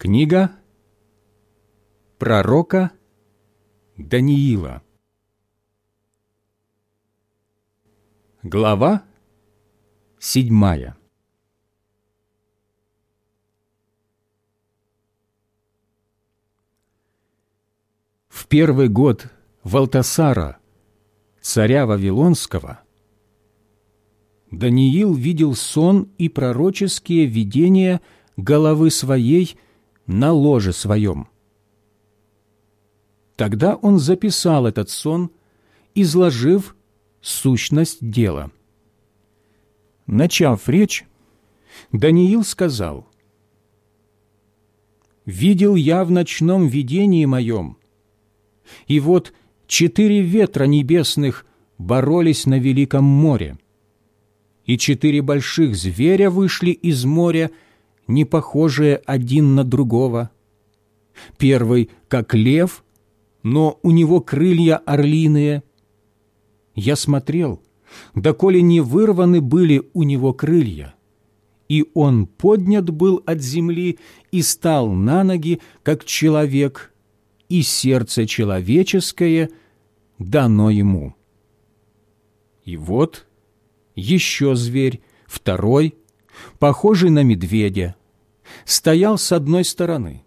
Книга пророка Даниила. Глава седьмая. В первый год Валтасара, царя Вавилонского, Даниил видел сон и пророческие видения головы своей – на ложе своем. Тогда он записал этот сон, изложив сущность дела. Начав речь, Даниил сказал, «Видел я в ночном видении моем, и вот четыре ветра небесных боролись на великом море, и четыре больших зверя вышли из моря не похожие один на другого. Первый, как лев, но у него крылья орлиные. Я смотрел, доколе не вырваны были у него крылья, и он поднят был от земли и стал на ноги, как человек, и сердце человеческое дано ему. И вот еще зверь, второй, похожий на медведя, стоял с одной стороны,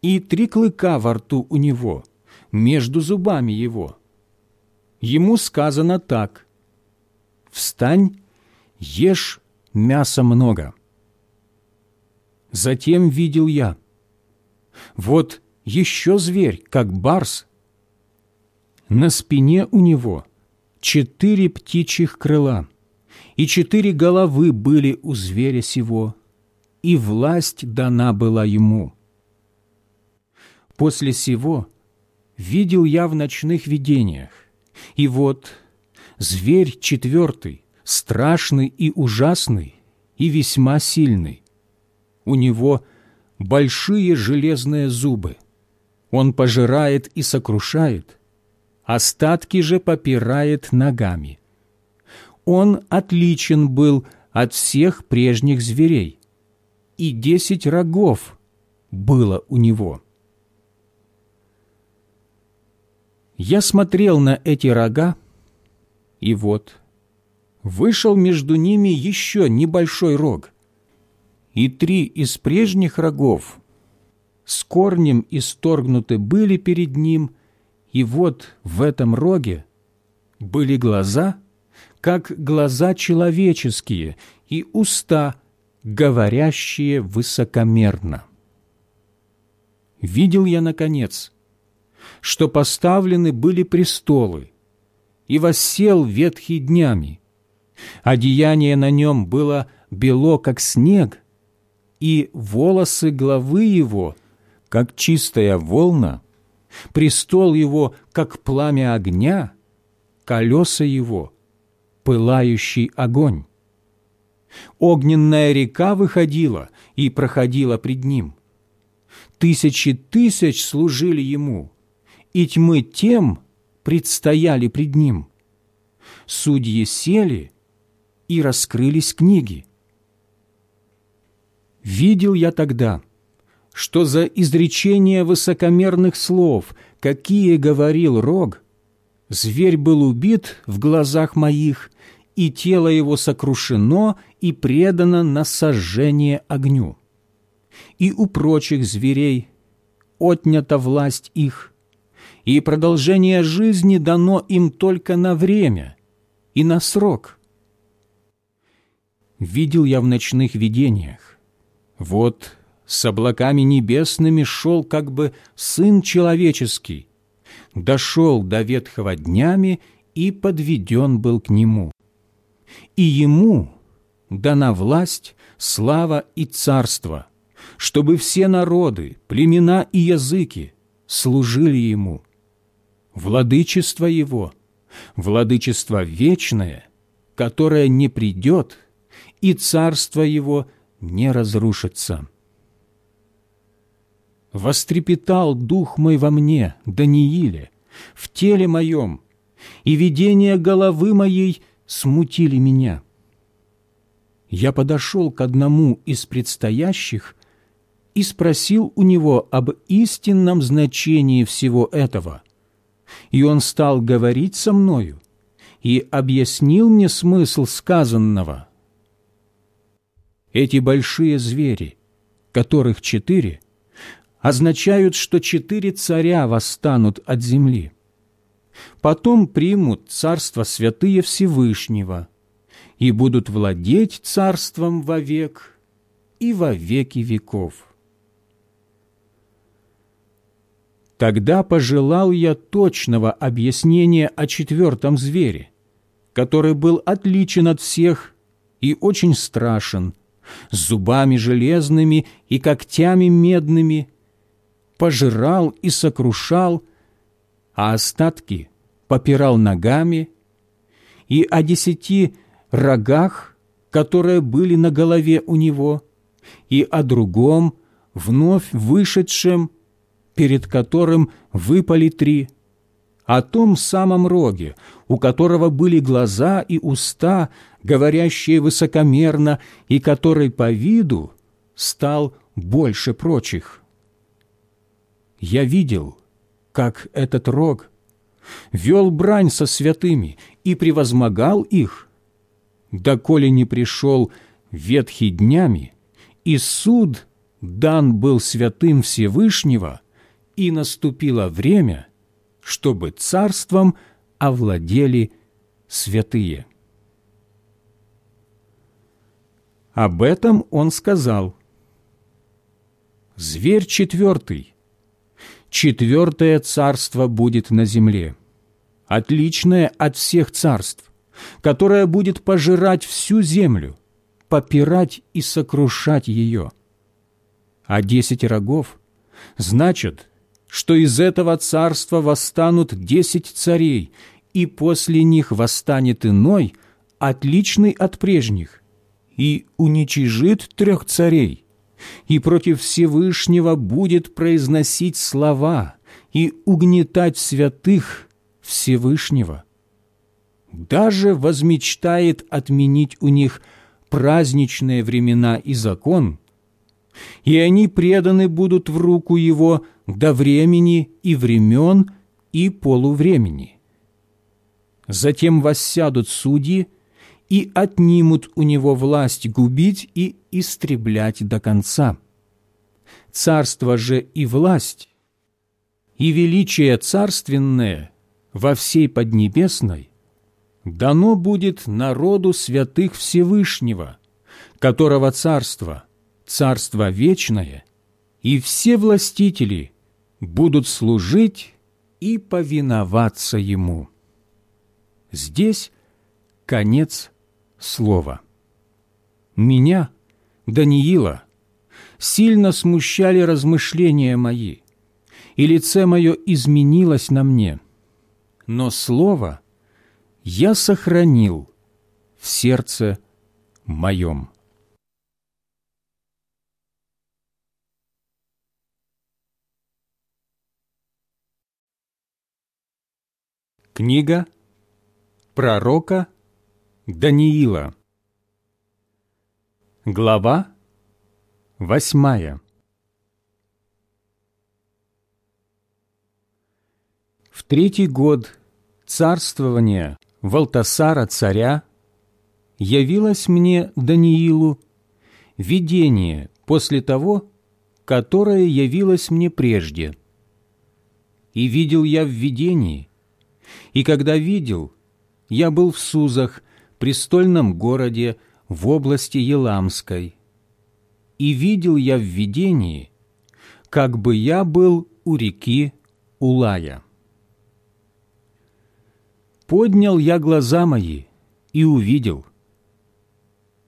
и три клыка во рту у него, между зубами его. Ему сказано так «Встань, ешь мяса много». Затем видел я. Вот еще зверь, как барс. На спине у него четыре птичьих крыла, и четыре головы были у зверя сего, и власть дана была ему. После сего видел я в ночных видениях, и вот зверь четвертый, страшный и ужасный, и весьма сильный. У него большие железные зубы. Он пожирает и сокрушает, остатки же попирает ногами. Он отличен был от всех прежних зверей, и десять рогов было у него. Я смотрел на эти рога, и вот вышел между ними еще небольшой рог, и три из прежних рогов с корнем исторгнуты были перед ним, и вот в этом роге были глаза, как глаза человеческие, и уста, говорящие высокомерно. Видел я, наконец, что поставлены были престолы, и воссел ветхий днями. Одеяние на нем было бело, как снег, и волосы главы его, как чистая волна, престол его, как пламя огня, колеса его, пылающий огонь. Огненная река выходила и проходила пред ним. Тысячи тысяч служили ему, и тьмы тем предстояли пред ним. Судьи сели, и раскрылись книги. Видел я тогда, что за изречение высокомерных слов, какие говорил Рог, зверь был убит в глазах моих, и тело его сокрушено и предано на сожжение огню. И у прочих зверей отнята власть их, и продолжение жизни дано им только на время и на срок. Видел я в ночных видениях, вот с облаками небесными шел как бы Сын Человеческий, дошел до ветхого днями и подведен был к Нему и Ему дана власть, слава и царство, чтобы все народы, племена и языки служили Ему. Владычество Его, владычество вечное, которое не придет, и царство Его не разрушится. Вострепетал дух мой во мне, Данииле, в теле моем, и видение головы моей – смутили меня. Я подошел к одному из предстоящих и спросил у него об истинном значении всего этого. И он стал говорить со мною и объяснил мне смысл сказанного. Эти большие звери, которых четыре, означают, что четыре царя восстанут от земли. Потом примут царство святые Всевышнего и будут владеть царством вовек и во веки веков. Тогда пожелал я точного объяснения о четвертом звере, который был отличен от всех и очень страшен, с зубами железными и когтями медными, пожирал и сокрушал, а остатки попирал ногами, и о десяти рогах, которые были на голове у него, и о другом, вновь вышедшем, перед которым выпали три, о том самом роге, у которого были глаза и уста, говорящие высокомерно, и который по виду стал больше прочих. Я видел, как этот рог вел брань со святыми и превозмогал их, доколе не пришел ветхий днями, и суд дан был святым Всевышнего, и наступило время, чтобы царством овладели святые. Об этом он сказал. Зверь четвертый. Четвертое царство будет на земле, отличное от всех царств, которое будет пожирать всю землю, попирать и сокрушать ее. А десять рогов значат, что из этого царства восстанут десять царей, и после них восстанет иной, отличный от прежних, и уничижит трех царей, и против Всевышнего будет произносить слова и угнетать святых Всевышнего. Даже возмечтает отменить у них праздничные времена и закон, и они преданы будут в руку его до времени и времен и полувремени. Затем воссядут судьи и отнимут у него власть губить и истреблять до конца. Царство же и власть, и величие царственное во всей Поднебесной дано будет народу святых Всевышнего, которого царство, царство вечное, и все властители будут служить и повиноваться ему. Здесь конец слова. Меня, Даниила, сильно смущали размышления мои, и лице мое изменилось на мне, но слово я сохранил в сердце моем. Книга пророка Даниила Глава восьмая В третий год царствования Валтасара царя явилось мне Даниилу видение после того, которое явилось мне прежде. И видел я в видении, и когда видел, я был в Сузах, престольном городе в области Еламской. И видел я в видении, как бы я был у реки Улая. Поднял я глаза мои и увидел.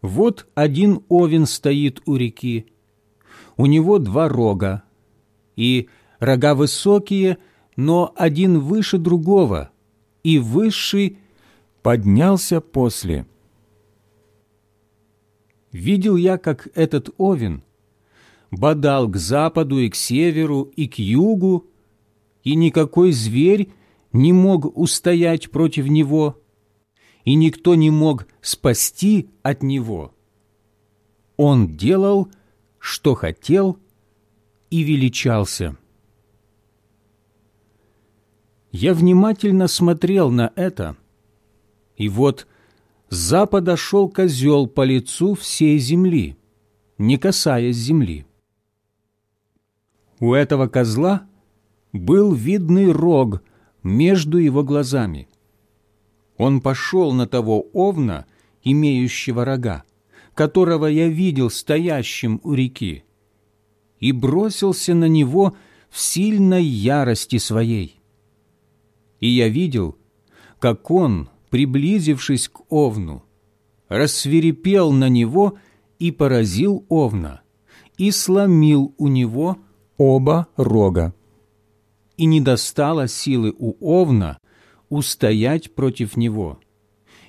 Вот один овен стоит у реки, у него два рога, и рога высокие, но один выше другого, и высший поднялся после. Видел я, как этот овен бодал к западу и к северу и к югу, и никакой зверь не мог устоять против него, и никто не мог спасти от него. Он делал, что хотел, и величался. Я внимательно смотрел на это, и вот с запада шел козел по лицу всей земли, не касаясь земли. У этого козла был видный рог между его глазами. Он пошел на того овна, имеющего рога, которого я видел стоящим у реки, и бросился на него в сильной ярости своей. И я видел, как он, приблизившись к овну, рассверепел на него и поразил овна, и сломил у него оба рога. И не достало силы у овна устоять против него.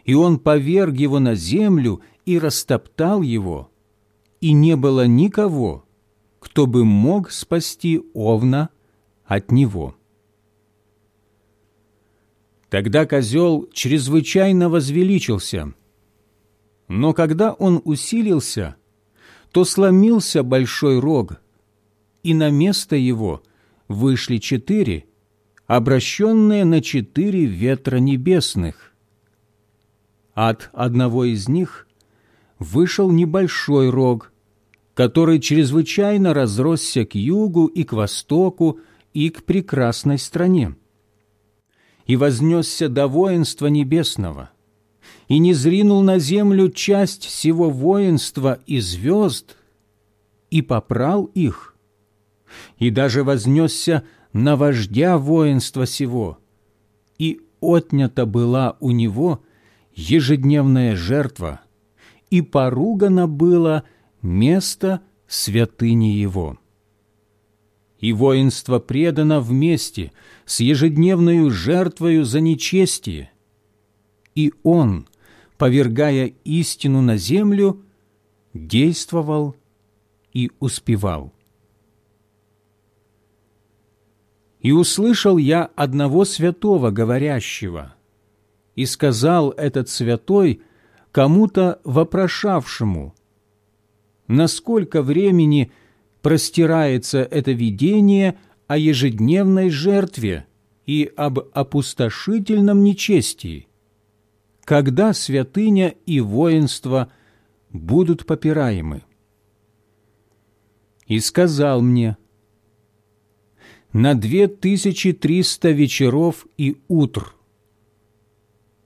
И он поверг его на землю и растоптал его, и не было никого, кто бы мог спасти овна от него. Тогда козел чрезвычайно возвеличился, но когда он усилился, то сломился большой рог, и на место его вышли четыре, обращенные на четыре ветра небесных. От одного из них вышел небольшой рог, который чрезвычайно разросся к югу и к востоку и к прекрасной стране. И вознесся до воинства небесного, и не зринул на землю часть всего воинства и звезд, и попрал их – и даже вознесся на вождя воинства сего, и отнята была у него ежедневная жертва, и поругано было место святыни его. И воинство предано вместе с ежедневную жертвою за нечестие, и он, повергая истину на землю, действовал и успевал. И услышал я одного святого, говорящего, и сказал этот святой кому-то вопрошавшему, насколько времени простирается это видение о ежедневной жертве и об опустошительном нечестии, когда святыня и воинство будут попираемы. И сказал мне, на две тысячи триста вечеров и утр.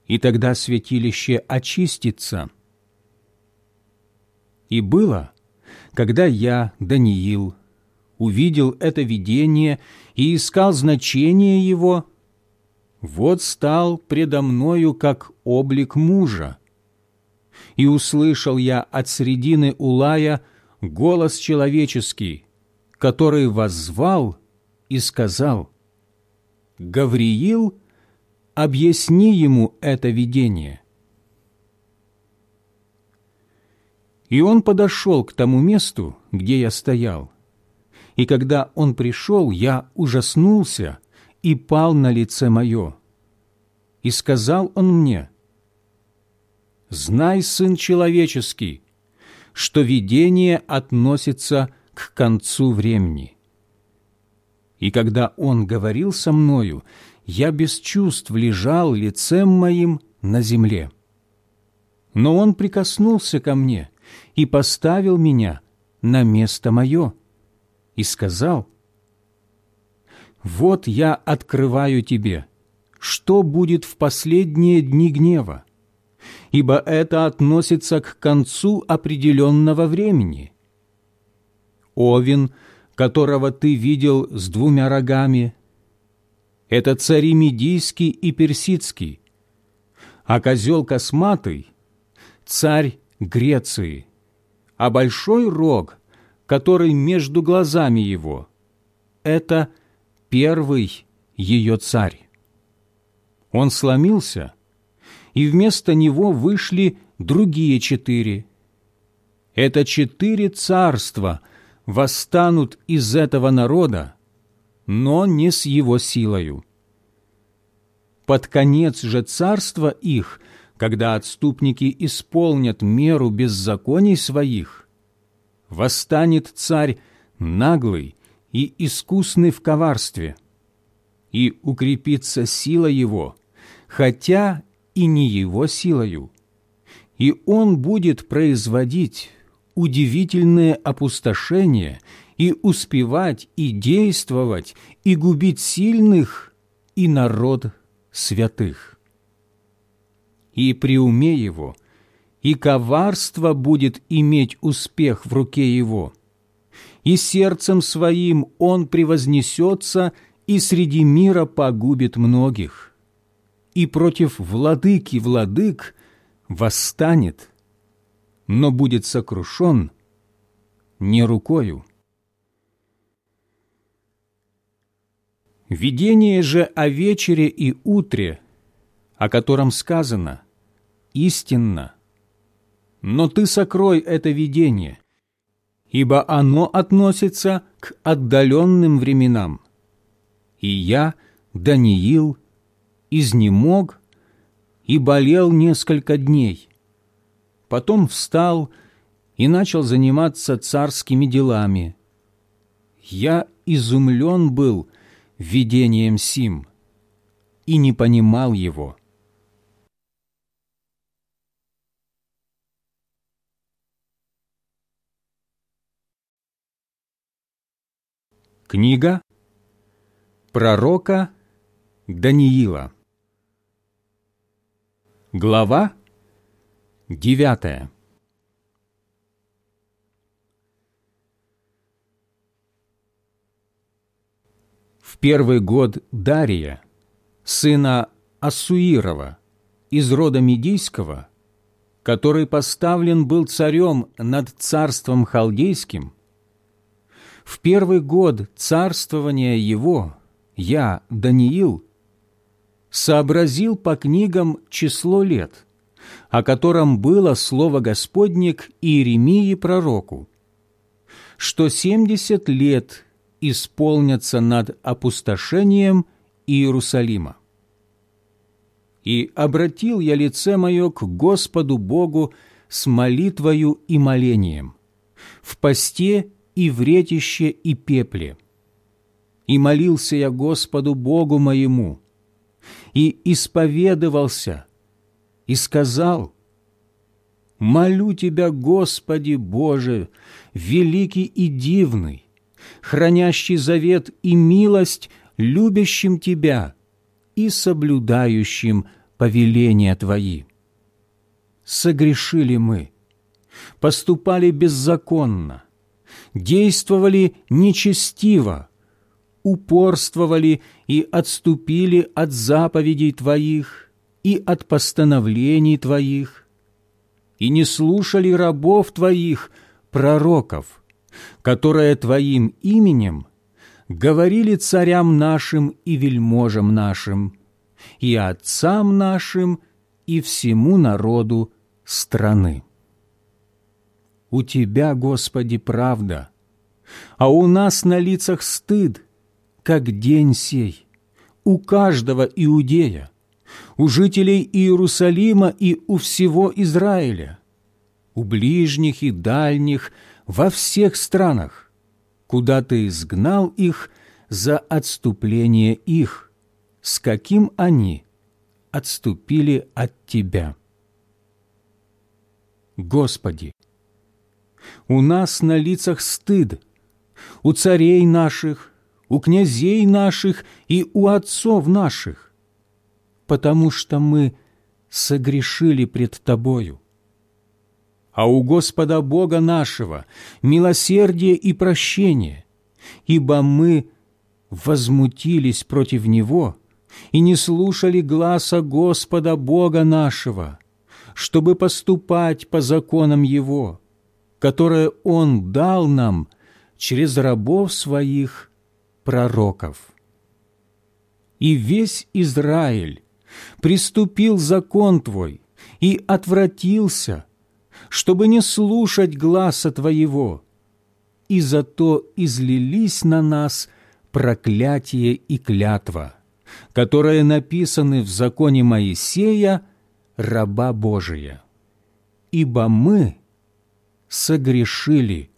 И тогда святилище очистится. И было, когда я, Даниил, увидел это видение и искал значение его, вот стал предо мною как облик мужа. И услышал я от средины Улая голос человеческий, который воззвал и сказал, «Гавриил, объясни ему это видение». И он подошел к тому месту, где я стоял. И когда он пришел, я ужаснулся и пал на лице мое. И сказал он мне, «Знай, Сын Человеческий, что видение относится к концу времени» и когда он говорил со мною, я без чувств лежал лицем моим на земле. Но он прикоснулся ко мне и поставил меня на место мое и сказал, «Вот я открываю тебе, что будет в последние дни гнева, ибо это относится к концу определенного времени». Овен – которого ты видел с двумя рогами, это цари Медийский и Персидский, а козел косматый – царь Греции, а большой рог, который между глазами его – это первый ее царь. Он сломился, и вместо него вышли другие четыре. Это четыре царства – восстанут из этого народа, но не с его силою. Под конец же царства их, когда отступники исполнят меру беззаконий своих, восстанет царь наглый, и искусный в коварстве, и укрепится сила его, хотя и не его силою, и он будет производить удивительное опустошение и успевать и действовать, и губить сильных и народ святых. И при уме его, и коварство будет иметь успех в руке его, и сердцем своим он превознесется и среди мира погубит многих, и против владыки владык восстанет, но будет сокрушен не рукою. Видение же о вечере и утре, о котором сказано, истинно, но ты сокрой это видение, ибо оно относится к отдаленным временам. И я, Даниил, изнемог и болел несколько дней. Потом встал и начал заниматься царскими делами. Я изумлен был видением сим и не понимал его. Книга пророка Даниила. Глава девятая. В первый год Дария, сына Асуирова, из рода Медийского, который поставлен был царем над царством халдейским, в первый год царствования его я, Даниил, сообразил по книгам число лет, о котором было слово Господне к Иеремии пророку, что семьдесят лет исполнятся над опустошением Иерусалима. И обратил я лице мое к Господу Богу с молитвою и молением, в посте и в ретище и пепле. И молился я Господу Богу моему, и исповедовался, и сказал, «Молю Тебя, Господи Боже, великий и дивный, хранящий завет и милость любящим Тебя и соблюдающим повеления Твои. Согрешили мы, поступали беззаконно, действовали нечестиво, упорствовали и отступили от заповедей Твоих и от постановлений Твоих, и не слушали рабов Твоих, пророков, которые Твоим именем говорили царям нашим и вельможам нашим, и отцам нашим, и всему народу страны. У Тебя, Господи, правда, а у нас на лицах стыд – как день сей, у каждого иудея, у жителей Иерусалима и у всего Израиля, у ближних и дальних, во всех странах, куда Ты изгнал их за отступление их, с каким они отступили от Тебя. Господи, у нас на лицах стыд, у царей наших, у князей наших и у отцов наших, потому что мы согрешили пред Тобою. А у Господа Бога нашего милосердие и прощение, ибо мы возмутились против Него и не слушали гласа Господа Бога нашего, чтобы поступать по законам Его, которые Он дал нам через рабов Своих пророков. И весь Израиль приступил закон Твой и отвратился, чтобы не слушать гласа Твоего, и зато излились на нас проклятие и клятва, которые написаны в законе Моисея, раба Божия. Ибо мы согрешили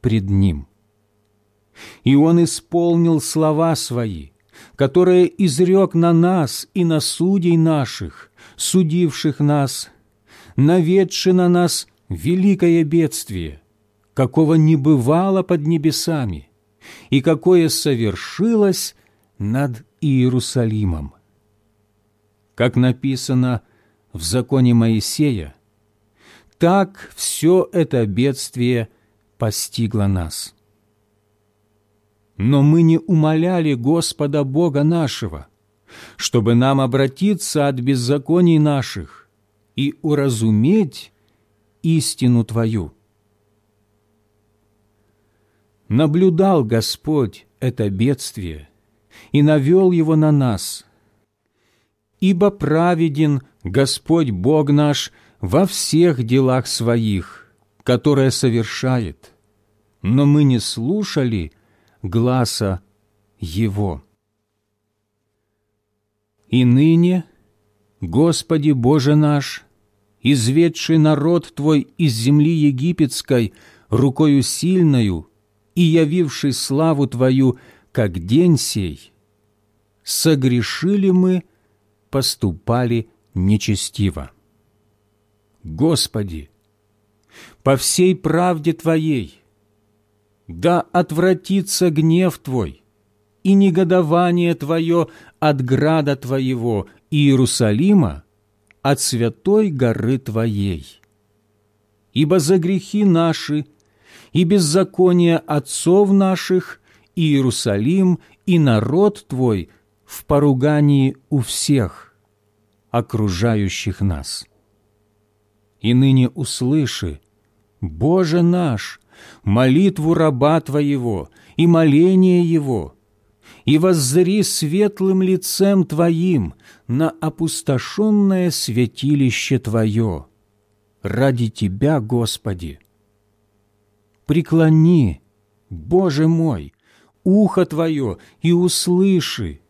пред Ним. и Он исполнил слова Свои, которые изрек на нас и на судей наших, судивших нас, наведши на нас великое бедствие, какого не бывало под небесами, и какое совершилось над Иерусалимом. Как написано в законе Моисея, так все это бедствие постигло нас. Но мы не умоляли Господа Бога нашего, чтобы нам обратиться от беззаконий наших и уразуметь истину Твою. Наблюдал Господь это бедствие и навел его на нас, ибо праведен Господь Бог наш во всех делах Своих, которые совершает, но мы не слушали гласа Его. И ныне, Господи Боже наш, изведший народ Твой из земли египетской рукою сильною и явивший славу Твою, как день сей, согрешили мы, поступали нечестиво. Господи, по всей правде Твоей, да отвратится гнев Твой и негодование Твое от града Твоего Иерусалима, от святой горы Твоей. Ибо за грехи наши и беззакония отцов наших Иерусалим и народ Твой в поругании у всех, окружающих нас. И ныне услыши, Боже наш, молитву раба Твоего и моление Его, и воззри светлым лицем Твоим на опустошенное святилище Твое, ради Тебя, Господи. Преклони, Боже мой, ухо Твое и услыши,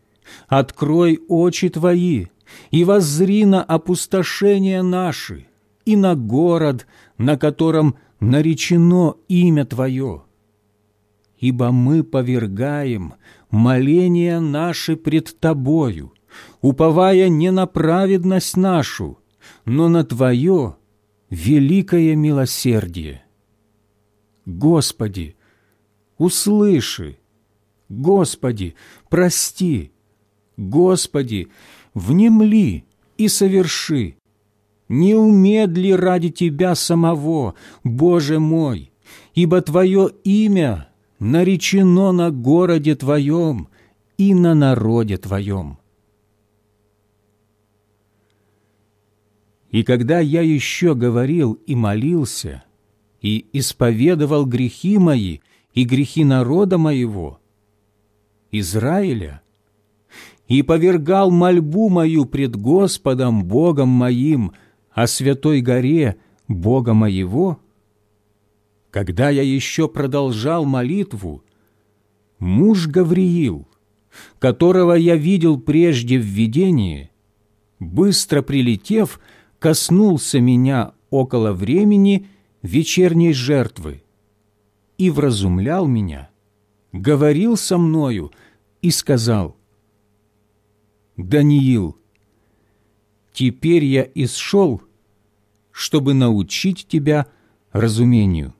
открой очи Твои и воззри на опустошение наши и на город, на котором наречено имя Твое. Ибо мы повергаем моления наши пред Тобою, уповая не на праведность нашу, но на Твое великое милосердие. Господи, услыши, Господи, прости, Господи, внемли и соверши. Не умедли ради Тебя самого, Боже мой, ибо Твое имя наречено на городе Твоем и на народе Твоем. И когда я еще говорил и молился, и исповедовал грехи мои и грехи народа моего, Израиля, и повергал мольбу мою пред Господом Богом моим о святой горе Бога моего, когда я еще продолжал молитву, муж Гавриил, которого я видел прежде в видении, быстро прилетев, коснулся меня около времени вечерней жертвы и вразумлял меня, говорил со мною и сказал, «Даниил, теперь я исшел, чтобы научить тебя разумению.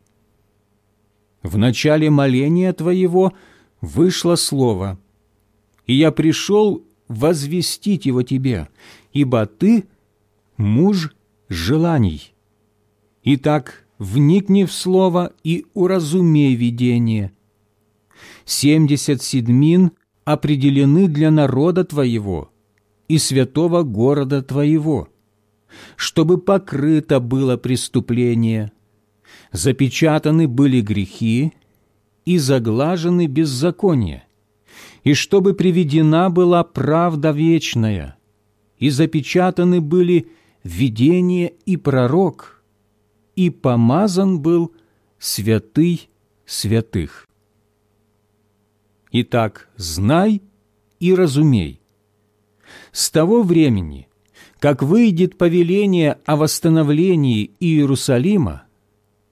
В начале моления твоего вышло слово, и я пришел возвестить его тебе, ибо ты – муж желаний. Итак, вникни в слово и уразумей видение. Семьдесят седмин определены для народа твоего и святого города твоего, чтобы покрыто было преступление, запечатаны были грехи и заглажены беззакония, и чтобы приведена была правда вечная, и запечатаны были видение и пророк, и помазан был святый святых. Итак, знай и разумей. С того времени, как выйдет повеление о восстановлении Иерусалима,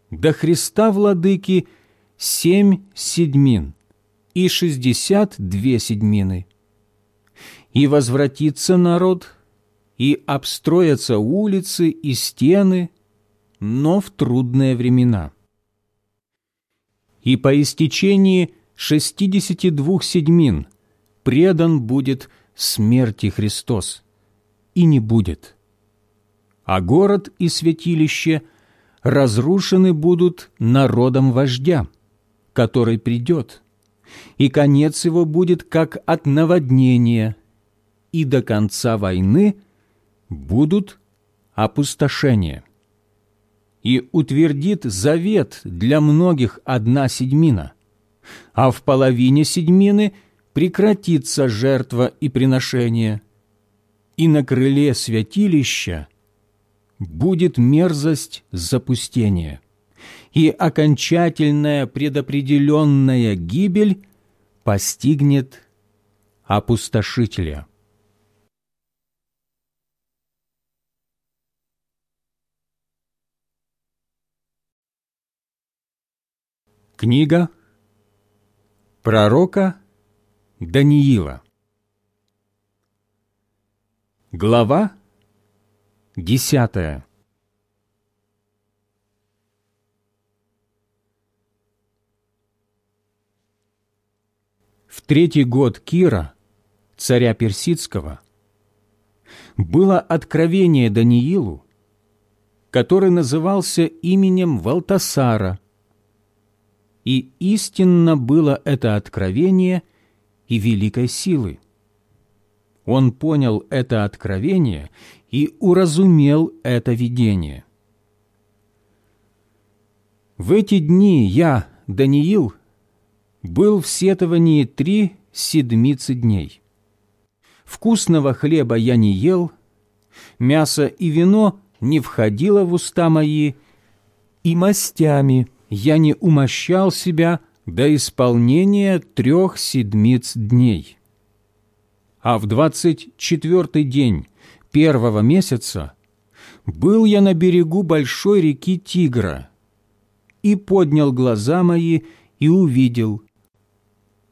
до Христа Владыки семь седьмин, и шестьдесят две седьмины. И возвратится народ, и обстроятся улицы и стены, но в трудные времена. И по истечении шестидесяти двух седьмин предан будет смерти Христос, и не будет. А город и святилище разрушены будут народом вождя, который придет, и конец его будет как от наводнения, и до конца войны будут опустошения. И утвердит завет для многих одна седьмина, а в половине седьмины прекратится жертва и приношение, и на крыле святилища будет мерзость запустения, и окончательная предопределенная гибель постигнет опустошителя. Книга пророка Даниила Глава десятая В третий год Кира, царя Персидского, было откровение Даниилу, который назывался именем Валтасара – и истинно было это откровение и великой силы. Он понял это откровение и уразумел это видение. В эти дни я, Даниил, был в сетовании три седмицы дней. Вкусного хлеба я не ел, мясо и вино не входило в уста мои, и мастями – я не умощал себя до исполнения трех седмиц дней. А в двадцать четвертый день первого месяца был я на берегу большой реки Тигра и поднял глаза мои и увидел.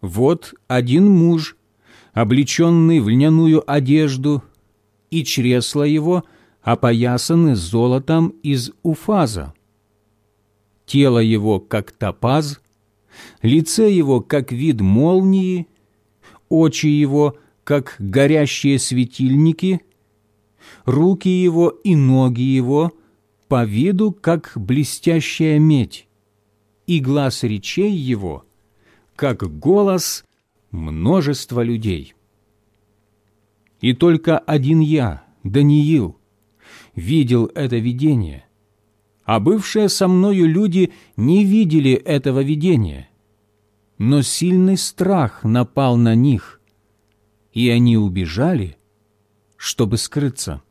Вот один муж, облеченный в льняную одежду, и чресла его опоясаны золотом из уфаза тело его, как топаз, лице его, как вид молнии, очи его, как горящие светильники, руки его и ноги его по виду, как блестящая медь, и глаз речей его, как голос множества людей. И только один я, Даниил, видел это видение, а бывшие со мною люди не видели этого видения. Но сильный страх напал на них, и они убежали, чтобы скрыться.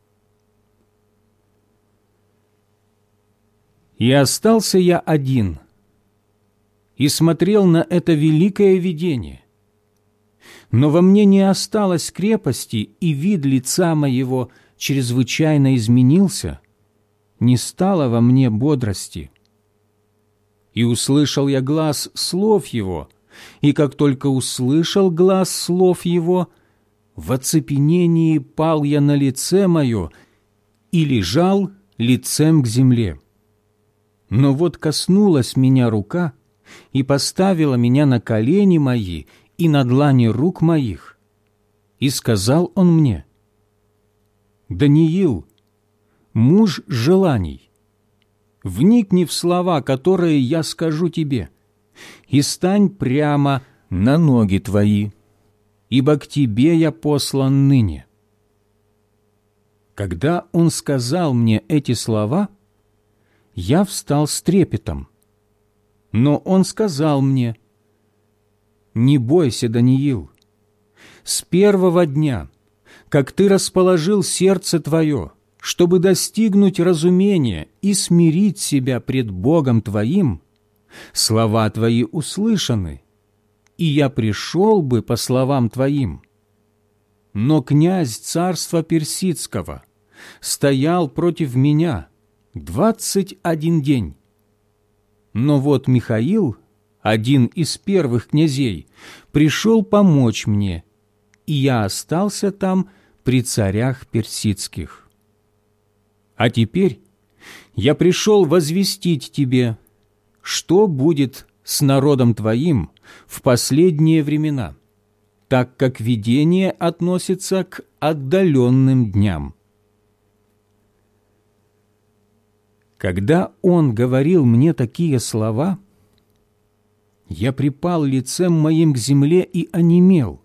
И остался я один, и смотрел на это великое видение. Но во мне не осталось крепости, и вид лица моего чрезвычайно изменился — не стало во мне бодрости. И услышал я глаз слов его, и как только услышал глаз слов его, в оцепенении пал я на лице мое и лежал лицем к земле. Но вот коснулась меня рука и поставила меня на колени мои и на длани рук моих. И сказал он мне, «Даниил, муж желаний. Вникни в слова, которые я скажу тебе, и стань прямо на ноги твои, ибо к тебе я послан ныне». Когда он сказал мне эти слова, я встал с трепетом. Но он сказал мне, «Не бойся, Даниил, с первого дня, как ты расположил сердце твое, чтобы достигнуть разумения и смирить себя пред Богом Твоим, слова Твои услышаны, и я пришел бы по словам Твоим. Но князь царства Персидского стоял против меня двадцать один день. Но вот Михаил, один из первых князей, пришел помочь мне, и я остался там при царях персидских. А теперь я пришел возвестить тебе, что будет с народом твоим в последние времена, так как видение относится к отдаленным дням. Когда он говорил мне такие слова, я припал лицем моим к земле и онемел.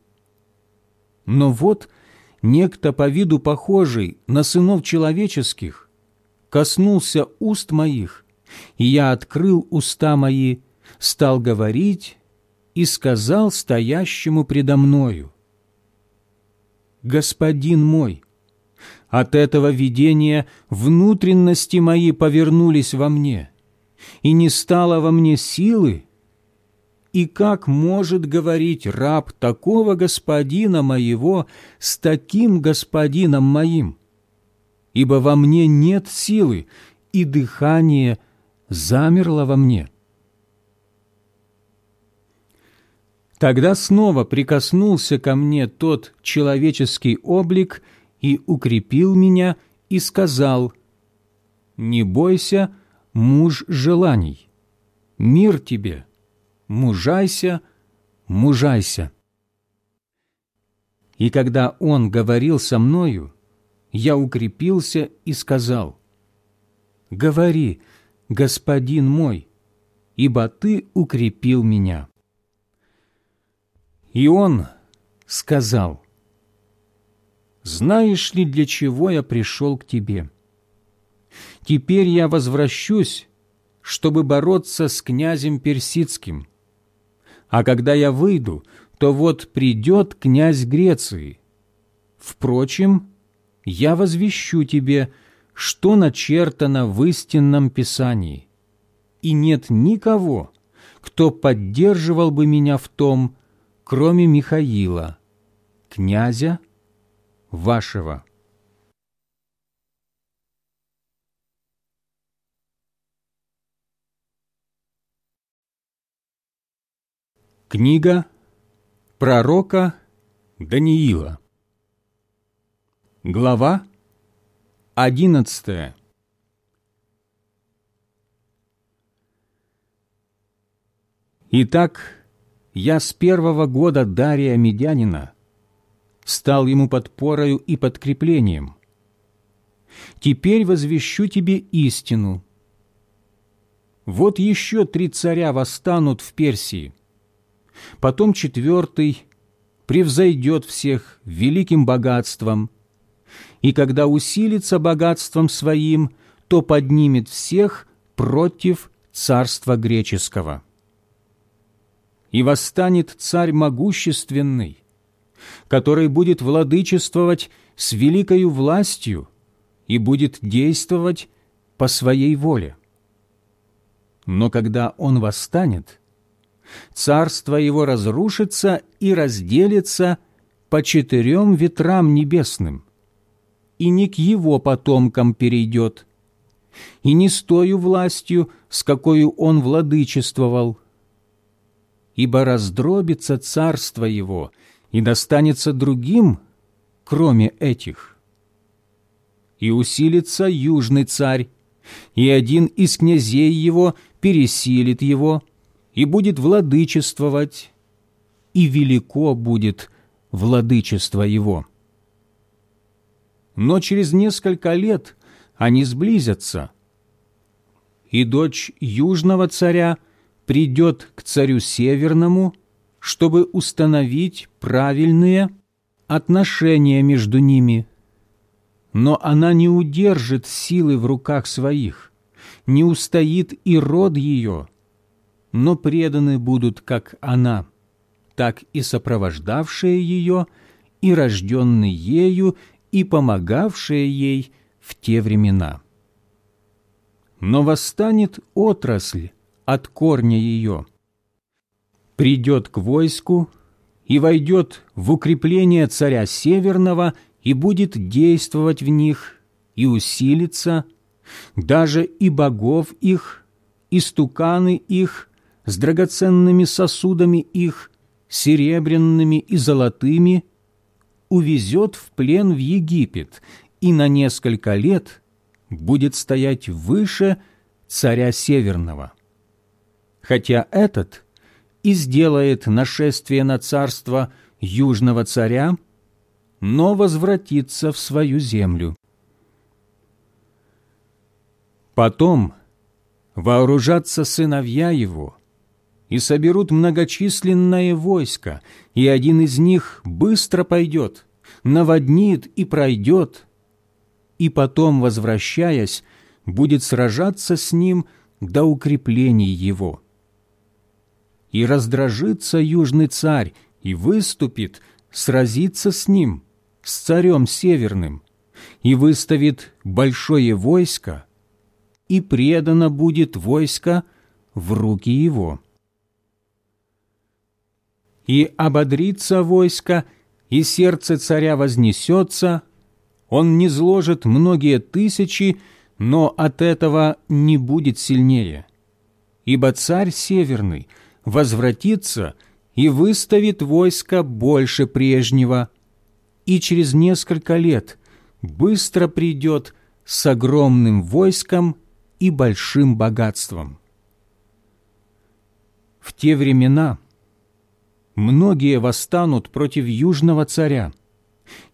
Но вот некто по виду похожий на сынов человеческих коснулся уст моих, и я открыл уста мои, стал говорить и сказал стоящему предо мною, «Господин мой, от этого видения внутренности мои повернулись во мне, и не стало во мне силы, и как может говорить раб такого господина моего с таким господином моим? Ибо во мне нет силы, и дыхание замерло во мне. Тогда снова прикоснулся ко мне тот человеческий облик и укрепил меня, и сказал, «Не бойся, муж желаний, мир тебе» мужайся, мужайся. И когда он говорил со мною, я укрепился и сказал, «Говори, господин мой, ибо ты укрепил меня». И он сказал, «Знаешь ли, для чего я пришел к тебе? Теперь я возвращусь, чтобы бороться с князем персидским, а когда я выйду, то вот придет князь Греции. Впрочем, я возвещу тебе, что начертано в истинном Писании, и нет никого, кто поддерживал бы меня в том, кроме Михаила, князя вашего». Книга пророка Даниила Глава одиннадцатая Итак, я с первого года Дария Медянина стал ему подпорою и подкреплением. Теперь возвещу тебе истину. Вот еще три царя восстанут в Персии – потом четвертый превзойдет всех великим богатством, и когда усилится богатством своим, то поднимет всех против царства греческого. И восстанет царь могущественный, который будет владычествовать с великою властью и будет действовать по своей воле. Но когда он восстанет, царство его разрушится и разделится по четырем ветрам небесным, и не к его потомкам перейдет, и не с тою властью, с какой он владычествовал, ибо раздробится царство его и достанется другим, кроме этих. И усилится южный царь, и один из князей его пересилит его, и будет владычествовать, и велико будет владычество его. Но через несколько лет они сблизятся, и дочь южного царя придет к царю северному, чтобы установить правильные отношения между ними. Но она не удержит силы в руках своих, не устоит и род ее – но преданы будут как она, так и сопровождавшие ее, и рожденные ею, и помогавшие ей в те времена. Но восстанет отрасль от корня ее, придет к войску и войдет в укрепление царя Северного и будет действовать в них и усилится, даже и богов их, и стуканы их с драгоценными сосудами их, серебряными и золотыми, увезет в плен в Египет и на несколько лет будет стоять выше царя Северного. Хотя этот и сделает нашествие на царство южного царя, но возвратится в свою землю. Потом вооружатся сыновья его и соберут многочисленное войско, и один из них быстро пойдет, наводнит и пройдет, и потом, возвращаясь, будет сражаться с ним до укреплений его. И раздражится южный царь, и выступит сразиться с ним, с царем северным, и выставит большое войско, и предано будет войско в руки его. И ободрится войско, и сердце царя вознесется, он не зложит многие тысячи, но от этого не будет сильнее. Ибо царь северный возвратится и выставит войско больше прежнего, и через несколько лет быстро придет с огромным войском и большим богатством. В те времена многие восстанут против южного царя,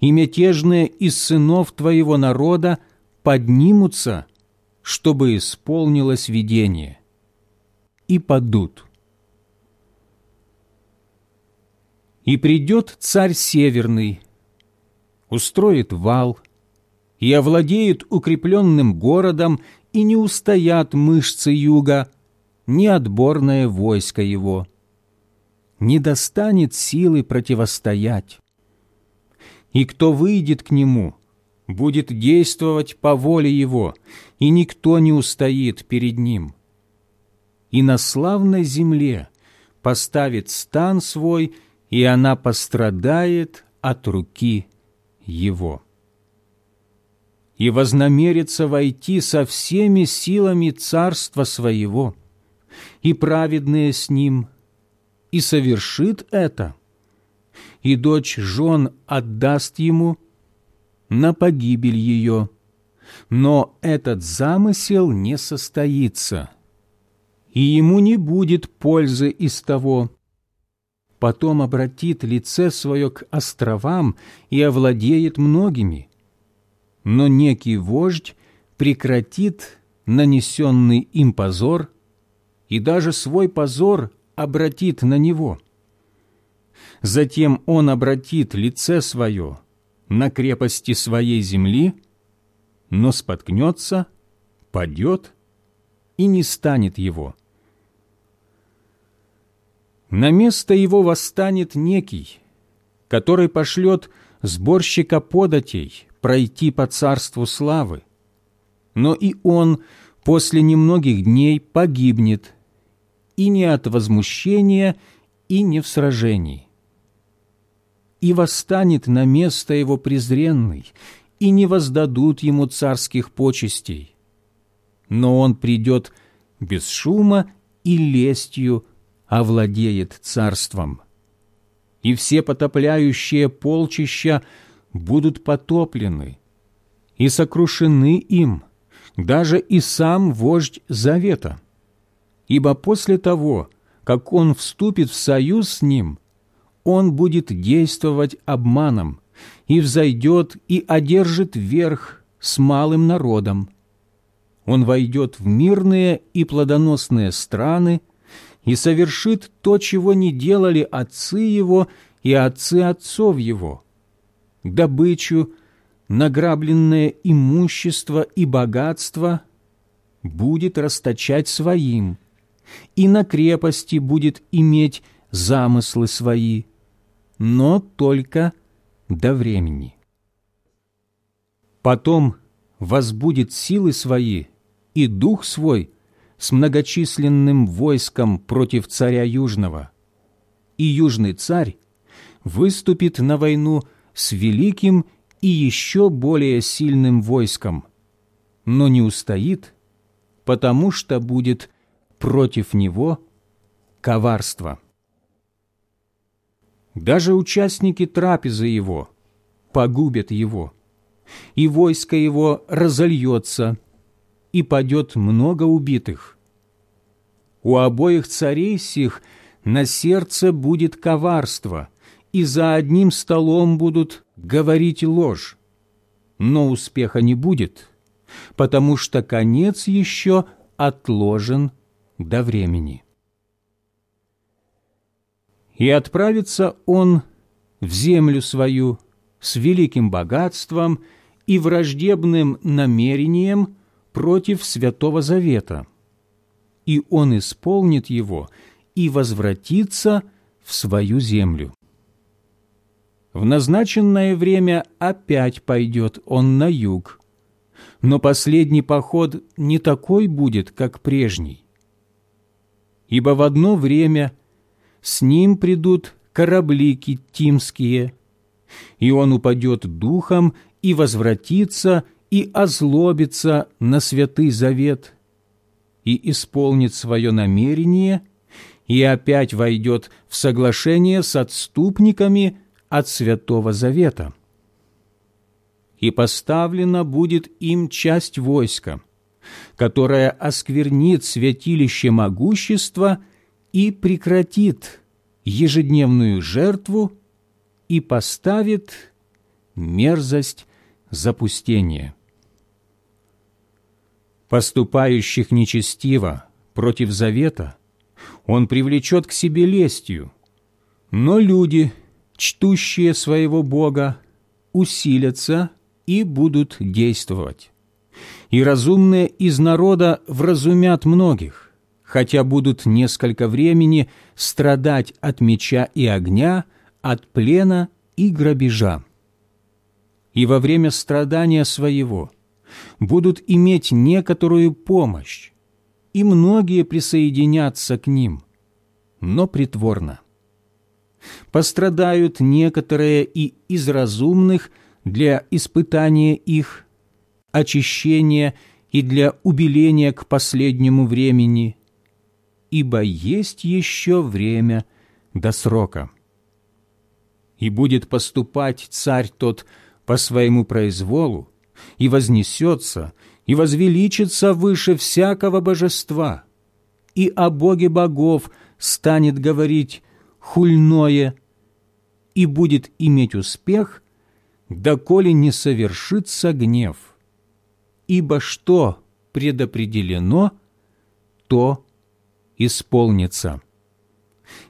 и мятежные из сынов твоего народа поднимутся, чтобы исполнилось видение, и падут. И придет царь северный, устроит вал, и овладеет укрепленным городом и не устоят мышцы юга, ни отборное войско его. Не достанет силы противостоять. И кто выйдет к нему, будет действовать по воле его, и никто не устоит перед ним. И на славной земле поставит стан свой, и она пострадает от руки его. И вознамерится войти со всеми силами царства своего, и праведные с ним, и совершит это, и дочь жен отдаст ему на погибель ее, но этот замысел не состоится, и ему не будет пользы из того, потом обратит лице свое к островам и овладеет многими, но некий вождь прекратит нанесенный им позор и даже свой позор обратит на него. Затем он обратит лице свое на крепости своей земли, но споткнется, падет и не станет его. На место его восстанет некий, который пошлет сборщика податей пройти по царству славы, но и он после немногих дней погибнет, и не от возмущения, и не в сражении. И восстанет на место его презренный, и не воздадут ему царских почестей. Но он придет без шума и лестью овладеет царством. И все потопляющие полчища – будут потоплены и сокрушены им, даже и сам вождь Завета. Ибо после того, как он вступит в союз с ним, он будет действовать обманом и взойдет и одержит верх с малым народом. Он войдет в мирные и плодоносные страны и совершит то, чего не делали отцы его и отцы отцов его – добычу, награбленное имущество и богатство будет расточать своим, и на крепости будет иметь замыслы свои, но только до времени. Потом возбудит силы свои и дух свой с многочисленным войском против царя Южного, и Южный царь выступит на войну с великим и еще более сильным войском, но не устоит, потому что будет против него коварство. Даже участники трапезы его погубят его, и войско его разольется, и падет много убитых. У обоих царей сих на сердце будет коварство, и за одним столом будут говорить ложь. Но успеха не будет, потому что конец еще отложен до времени и отправится он в землю свою с великим богатством и враждебным намерением против Святого Завета, и он исполнит его и возвратится в свою землю. В назначенное время опять пойдет он на юг, но последний поход не такой будет, как прежний. Ибо в одно время – с ним придут корабли китимские, и он упадет духом и возвратится и озлобится на святый завет, и исполнит свое намерение, и опять войдет в соглашение с отступниками от святого завета. И поставлена будет им часть войска, которая осквернит святилище могущества – и прекратит ежедневную жертву и поставит мерзость запустения. Поступающих нечестиво против завета он привлечет к себе лестью, но люди, чтущие своего Бога, усилятся и будут действовать. И разумные из народа вразумят многих, хотя будут несколько времени страдать от меча и огня, от плена и грабежа. И во время страдания своего будут иметь некоторую помощь, и многие присоединятся к ним, но притворно. Пострадают некоторые и из разумных для испытания их, очищения и для убеления к последнему времени – ибо есть еще время до срока. И будет поступать царь тот по своему произволу, и вознесется, и возвеличится выше всякого божества, и о Боге богов станет говорить хульное, и будет иметь успех, доколе не совершится гнев. Ибо что предопределено, то исполнится.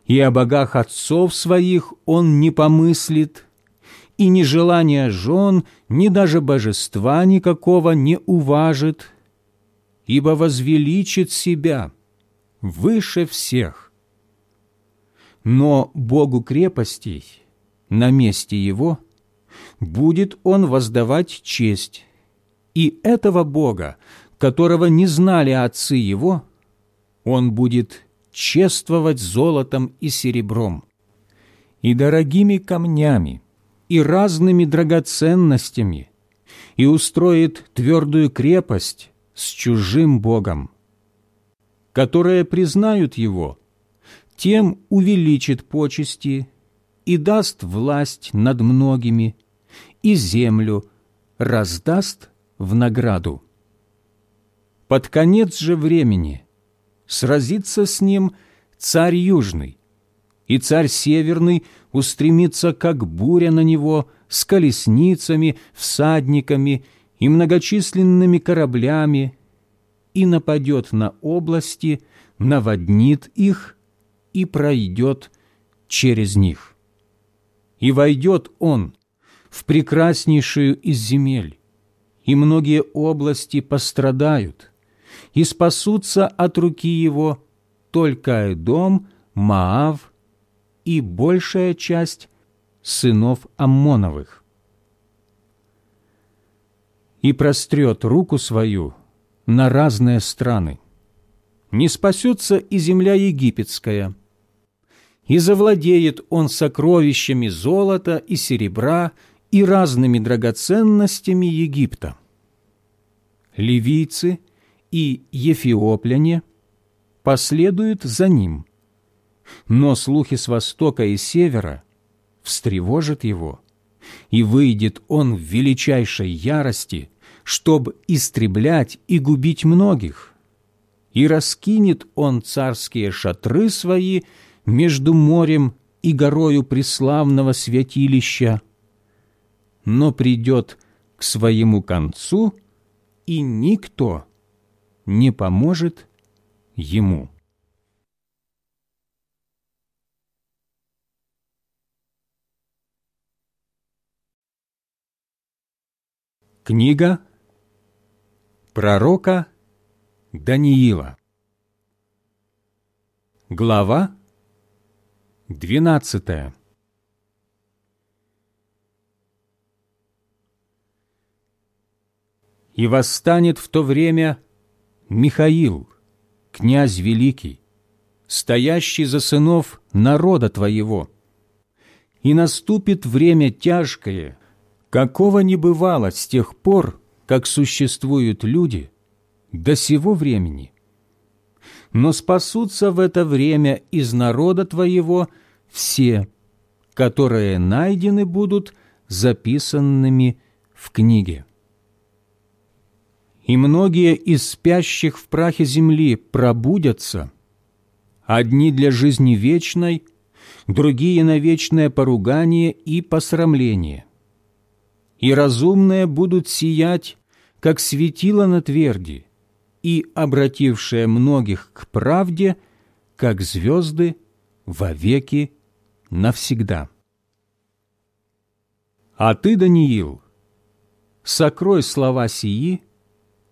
И о богах отцов своих он не помыслит, и ни желания жен, ни даже божества никакого не уважит, ибо возвеличит себя выше всех. Но Богу крепостей на месте его будет он воздавать честь, и этого Бога, которого не знали отцы его, — он будет чествовать золотом и серебром, и дорогими камнями, и разными драгоценностями, и устроит твердую крепость с чужим Богом, которые признают Его, тем увеличит почести и даст власть над многими, и землю раздаст в награду. Под конец же времени – сразится с ним царь южный, и царь северный устремится, как буря на него, с колесницами, всадниками и многочисленными кораблями, и нападет на области, наводнит их и пройдет через них. И войдет он в прекраснейшую из земель, и многие области пострадают – и спасутся от руки его только Эдом, Маав и большая часть сынов Аммоновых. И прострет руку свою на разные страны. Не спасется и земля египетская, и завладеет он сокровищами золота и серебра и разными драгоценностями Египта. Ливийцы – и ефиопляне последуют за ним, но слухи с востока и севера встревожат его, и выйдет он в величайшей ярости, чтобы истреблять и губить многих, и раскинет он царские шатры свои между морем и горою преславного святилища, но придет к своему концу, и никто не поможет ему. Книга пророка Даниила Глава двенадцатая И восстанет в то время Михаил, князь великий, стоящий за сынов народа твоего. И наступит время тяжкое, какого не бывало с тех пор, как существуют люди, до сего времени. Но спасутся в это время из народа твоего все, которые найдены будут записанными в книге и многие из спящих в прахе земли пробудятся, одни для жизни вечной, другие на вечное поругание и посрамление. И разумные будут сиять, как светило на тверди, и обратившие многих к правде, как звезды вовеки навсегда. А ты, Даниил, сокрой слова сии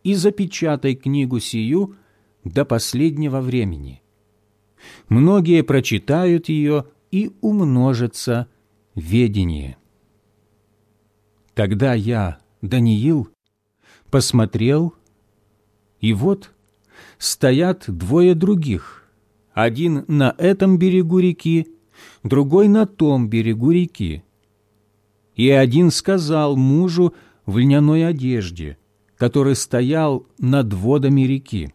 и запечатай книгу сию до последнего времени. Многие прочитают ее и умножится ведение. Тогда я, Даниил, посмотрел, и вот стоят двое других, один на этом берегу реки, другой на том берегу реки. И один сказал мужу в льняной одежде – который стоял над водами реки.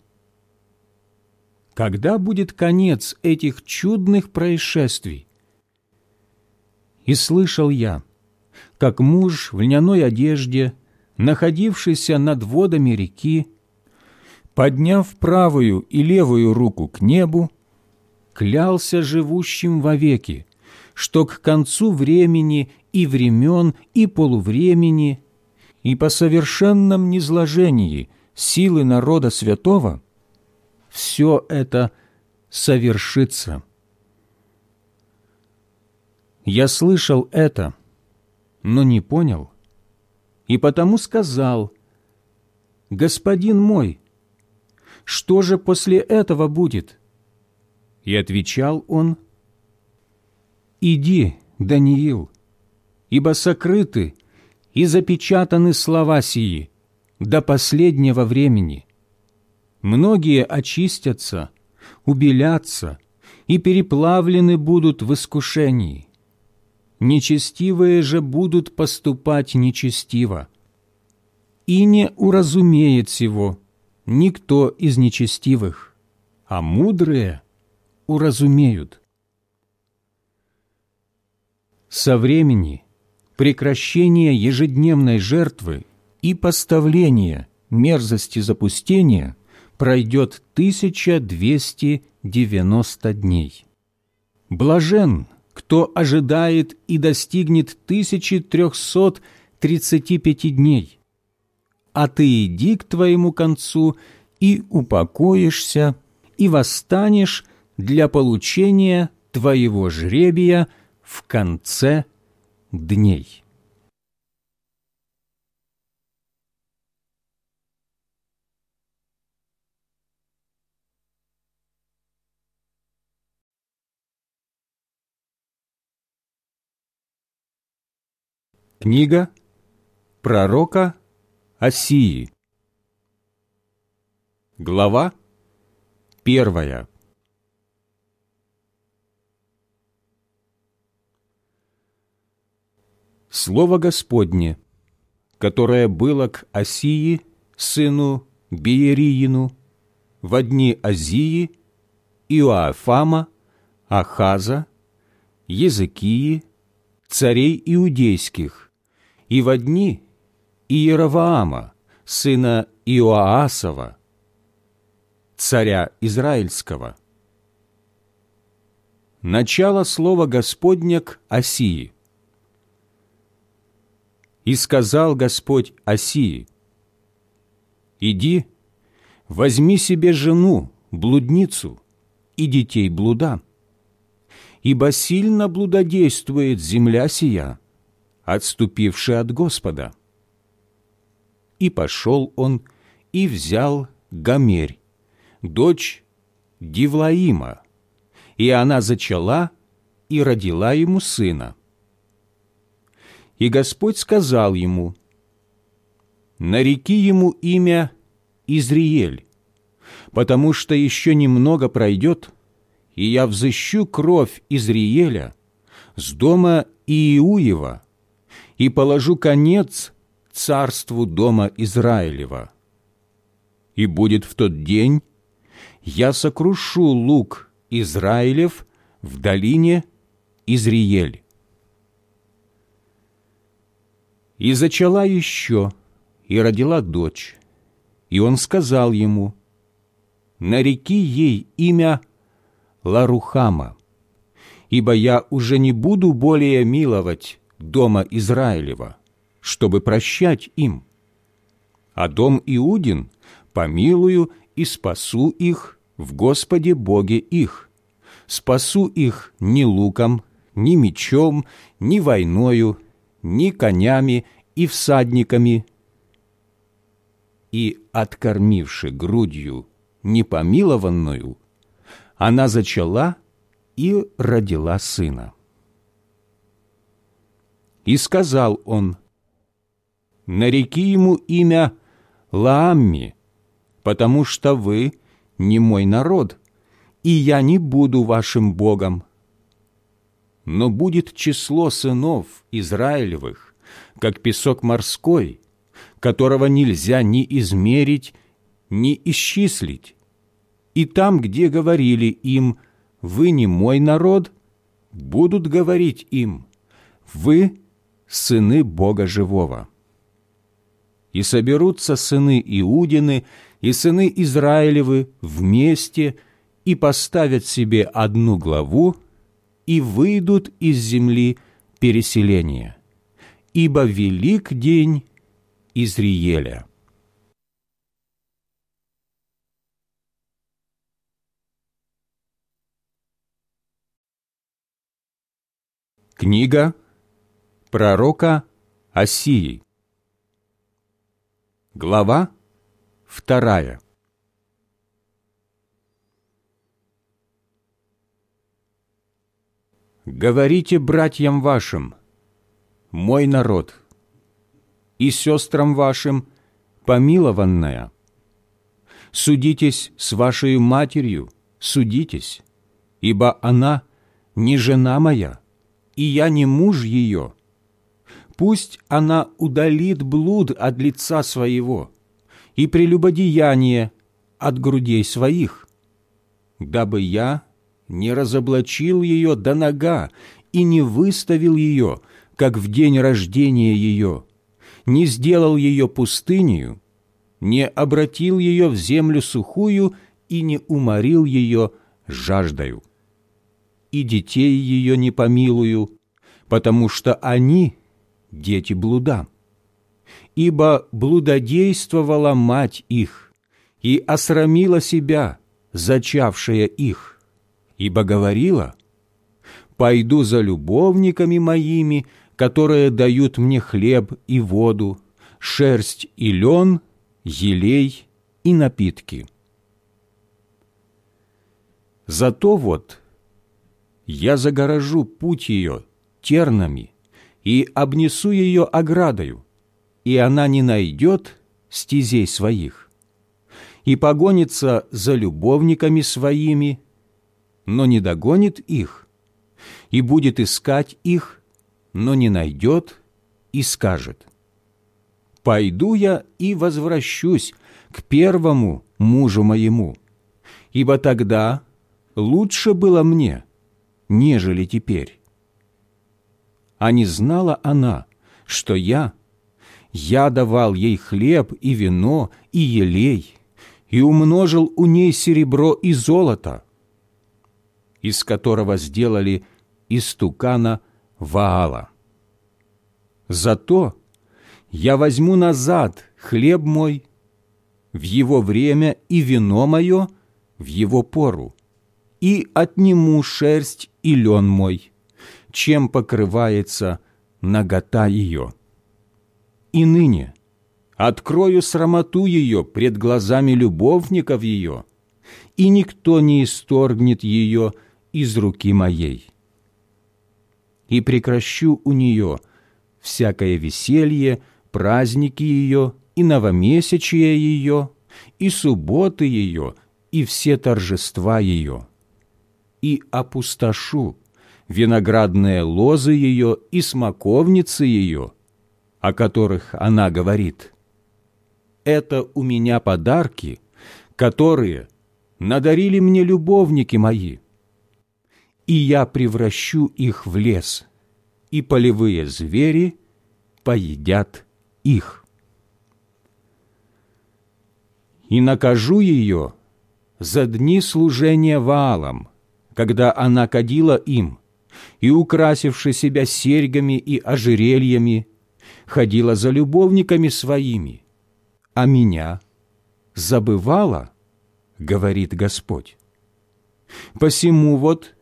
Когда будет конец этих чудных происшествий? И слышал я, как муж в льняной одежде, находившийся над водами реки, подняв правую и левую руку к небу, клялся живущим вовеки, что к концу времени и времен и полувремени и по совершенном низложении силы народа святого все это совершится. Я слышал это, но не понял, и потому сказал, «Господин мой, что же после этого будет?» И отвечал он, «Иди, Даниил, ибо сокрыты и запечатаны слова сии до последнего времени. Многие очистятся, убелятся и переплавлены будут в искушении. Нечестивые же будут поступать нечестиво. И не уразумеет всего никто из нечестивых, а мудрые уразумеют. Со времени – прекращение ежедневной жертвы и поставление мерзости запустения пройдет 1290 дней. Блажен, кто ожидает и достигнет 1335 дней. А ты иди к твоему концу и упокоишься, и восстанешь для получения твоего жребия в конце дней. Книга пророка Осии. Глава первая. Слово Господне, которое было к Осии, сыну Биериину, в дни Азии, Иоафама, Ахаза, Езекии, царей иудейских, и в дни Иераваама, сына Иоаасова, царя Израильского. Начало слова Господня к Осии. «И сказал Господь Осии, «Иди, возьми себе жену, блудницу, и детей блуда, ибо сильно блудодействует земля сия, отступившая от Господа». И пошел он и взял Гомерь, дочь Дивлаима, и она зачала и родила ему сына. И Господь сказал ему, «Нареки ему имя Изриель, потому что еще немного пройдет, и я взыщу кровь Изриеля с дома Иуева и положу конец царству дома Израилева. И будет в тот день, я сокрушу лук Израилев в долине Изриель. И зачала еще, и родила дочь. И он сказал ему, «Нареки ей имя Ларухама, ибо я уже не буду более миловать дома Израилева, чтобы прощать им. А дом Иудин помилую и спасу их в Господе Боге их. Спасу их ни луком, ни мечом, ни войною, ни конями и всадниками. И, откормивши грудью непомилованную, она зачала и родила сына. И сказал он, «Нареки ему имя Лаамми, потому что вы не мой народ, и я не буду вашим Богом. Но будет число сынов Израилевых, как песок морской, которого нельзя ни измерить, ни исчислить. И там, где говорили им «Вы не мой народ», будут говорить им «Вы – сыны Бога живого». И соберутся сыны Иудины и сыны Израилевы вместе и поставят себе одну главу и выйдут из земли переселения, ибо велик день Изриеля. Книга пророка Осии Глава Вторая. Говорите братьям вашим, мой народ, и сестрам вашим, помилованная. Судитесь с вашей матерью, судитесь, ибо она не жена моя, и я не муж ее. Пусть она удалит блуд от лица своего, и прелюбодеяние от грудей своих, дабы я не разоблачил ее до нога и не выставил ее, как в день рождения ее, не сделал ее пустынью, не обратил ее в землю сухую и не уморил ее жаждою. И детей ее не помилую, потому что они – дети блуда ибо блудодействовала мать их и осрамила себя, зачавшая их, ибо говорила, «Пойду за любовниками моими, которые дают мне хлеб и воду, шерсть и лен, елей и напитки». Зато вот я загорожу путь ее тернами и обнесу ее оградою, и она не найдет стезей своих, и погонится за любовниками своими, но не догонит их, и будет искать их, но не найдет, и скажет, «Пойду я и возвращусь к первому мужу моему, ибо тогда лучше было мне, нежели теперь. А не знала она, что я, я давал ей хлеб и вино и елей, и умножил у ней серебро и золото, из которого сделали истукана Ваала. Зато я возьму назад хлеб мой в его время и вино мое в его пору, и отниму шерсть и лен мой, чем покрывается нагота ее. И ныне открою срамоту ее пред глазами любовников ее, и никто не исторгнет ее из руки моей. И прекращу у нее всякое веселье, праздники ее и новомесячие ее, и субботы ее, и все торжества ее. И опустошу виноградные лозы ее и смоковницы ее, о которых она говорит. Это у меня подарки, которые надарили мне любовники мои, и я превращу их в лес, и полевые звери поедят их. И накажу ее за дни служения Ваалам, когда она кадила им, и, украсивши себя серьгами и ожерельями, ходила за любовниками своими, а меня забывала, говорит Господь. Посему вот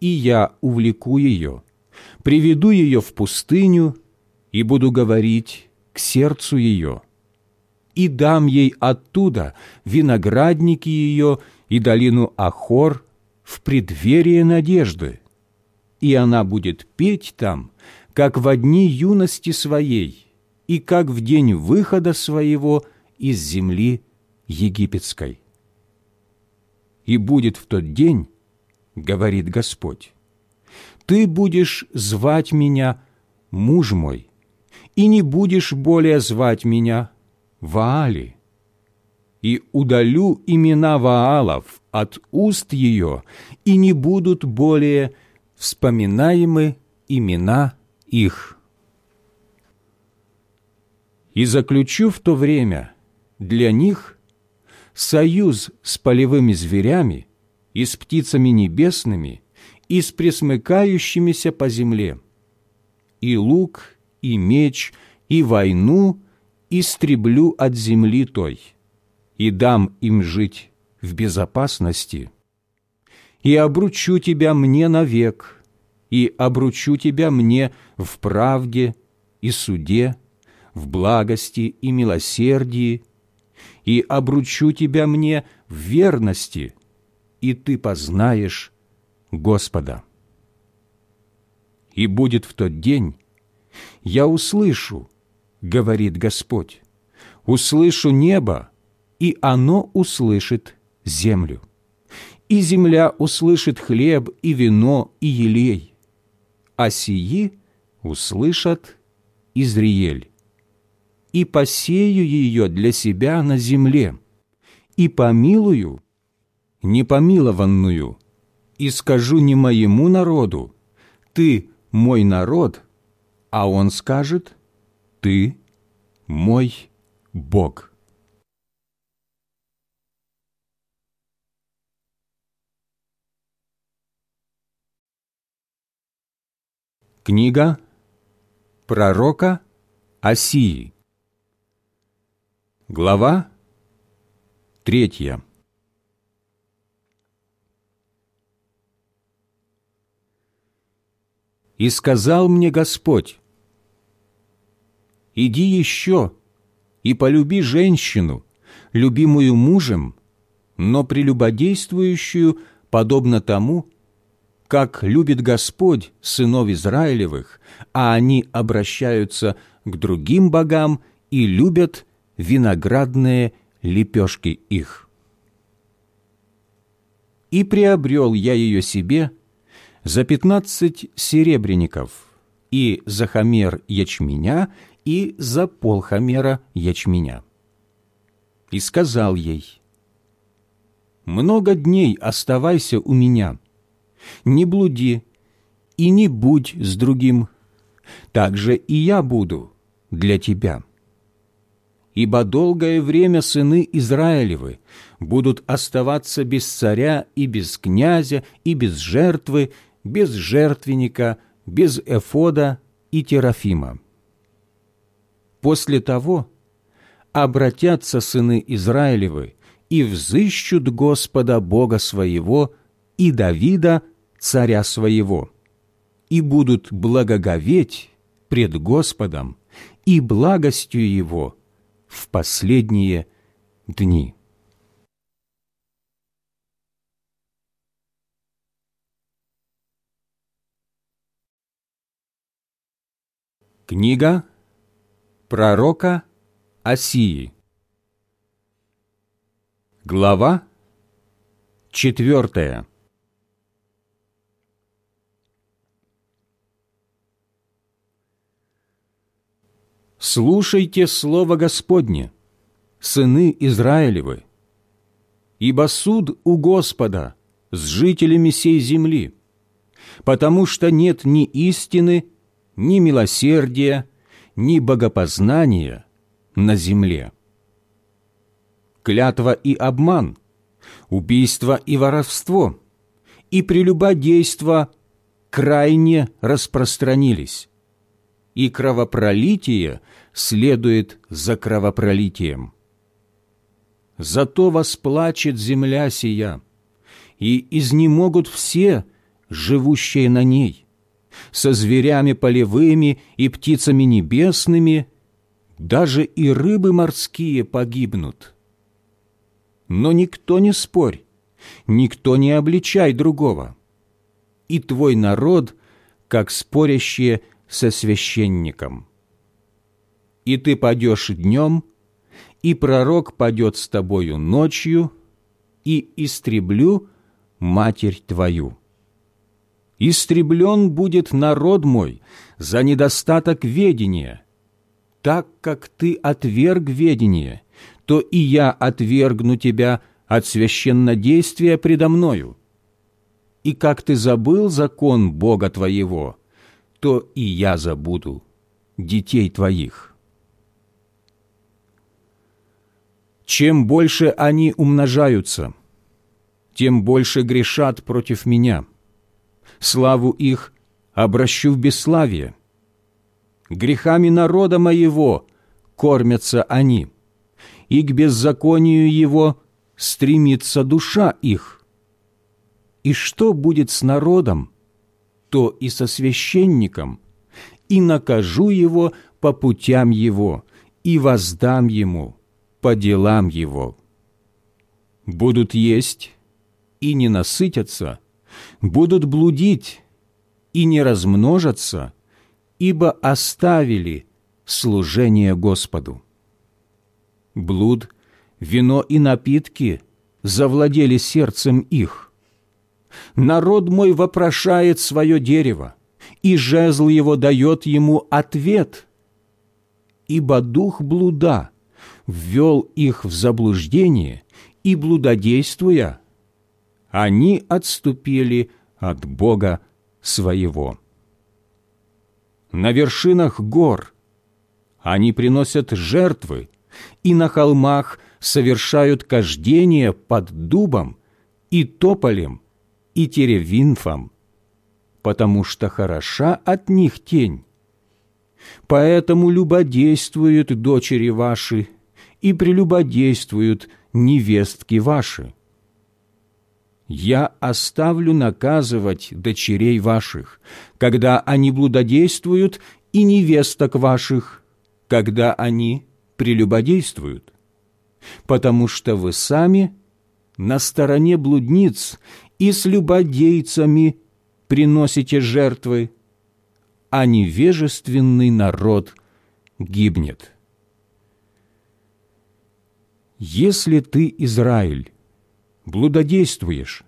и я увлеку ее, приведу ее в пустыню и буду говорить к сердцу ее, и дам ей оттуда виноградники ее и долину Ахор в преддверие надежды, и она будет петь там, как в дни юности своей и как в день выхода своего из земли египетской. И будет в тот день, говорит Господь, ты будешь звать меня муж мой, и не будешь более звать меня Ваали, и удалю имена Ваалов от уст ее, и не будут более вспоминаемы имена их. И заключу в то время для них союз с полевыми зверями и с птицами небесными и с пресмыкающимися по земле, и лук, и меч, и войну истреблю от земли той, и дам им жить в безопасности, и обручу тебя мне навек, и обручу тебя мне в правде и суде, в благости и милосердии, и обручу тебя мне в верности, и ты познаешь Господа. И будет в тот день, я услышу, говорит Господь, услышу небо, и оно услышит землю. И земля услышит хлеб и вино и елей, а сии услышат Изриель. И посею ее для себя на земле, и помилую непомилованную, и скажу не моему народу, ты мой народ, а он скажет, ты мой Бог. Книга пророка Осии. Глава третья. И сказал мне Господь, «Иди еще и полюби женщину, любимую мужем, но прелюбодействующую, подобно тому, как любит Господь сынов Израилевых, а они обращаются к другим богам и любят виноградные лепешки их. И приобрел я ее себе за пятнадцать серебряников и за хамер ячменя и за полхамера ячменя. И сказал ей, «Много дней оставайся у меня, не блуди и не будь с другим, так же и я буду для тебя. Ибо долгое время сыны Израилевы будут оставаться без царя и без князя и без жертвы, без жертвенника, без эфода и терафима. После того обратятся сыны Израилевы и взыщут Господа Бога своего и Давида, царя своего, и будут благоговеть пред Господом и благостью Его в последние дни. Книга пророка Осии Глава четвертая Слушайте слово Господне, сыны Израилевы, ибо суд у Господа с жителями сей земли, потому что нет ни истины, ни милосердия, ни богопознания на земле. Клятва и обман, убийство и воровство, и прелюбодейство крайне распространились, и кровопролитие следует за кровопролитием. Зато восплачет земля сия, и изнемогут все, живущие на ней, со зверями полевыми и птицами небесными, даже и рыбы морские погибнут. Но никто не спорь, никто не обличай другого, и твой народ, как спорящие со священником. И ты падешь днем, и пророк падет с тобою ночью, и истреблю матерь твою. Истреблен будет народ мой за недостаток ведения. Так как ты отверг ведение, то и я отвергну тебя от священнодействия предо мною. И как ты забыл закон Бога твоего, то и я забуду детей твоих. Чем больше они умножаются, тем больше грешат против меня. Славу их обращу в бесславие. Грехами народа моего кормятся они, и к беззаконию его стремится душа их. И что будет с народом, то и со священником, и накажу его по путям его, и воздам ему по делам его. Будут есть и не насытятся, будут блудить и не размножатся, ибо оставили служение Господу. Блуд, вино и напитки завладели сердцем их – Народ мой вопрошает свое дерево, и жезл его дает ему ответ. Ибо дух блуда ввел их в заблуждение, и, блудодействуя, они отступили от Бога своего. На вершинах гор они приносят жертвы, и на холмах совершают кождение под дубом и тополем и теревинфам, потому что хороша от них тень. Поэтому любодействуют дочери ваши и прелюбодействуют невестки ваши. Я оставлю наказывать дочерей ваших, когда они блудодействуют, и невесток ваших, когда они прелюбодействуют, потому что вы сами на стороне блудниц и с любодейцами приносите жертвы, а невежественный народ гибнет. Если ты, Израиль, блудодействуешь,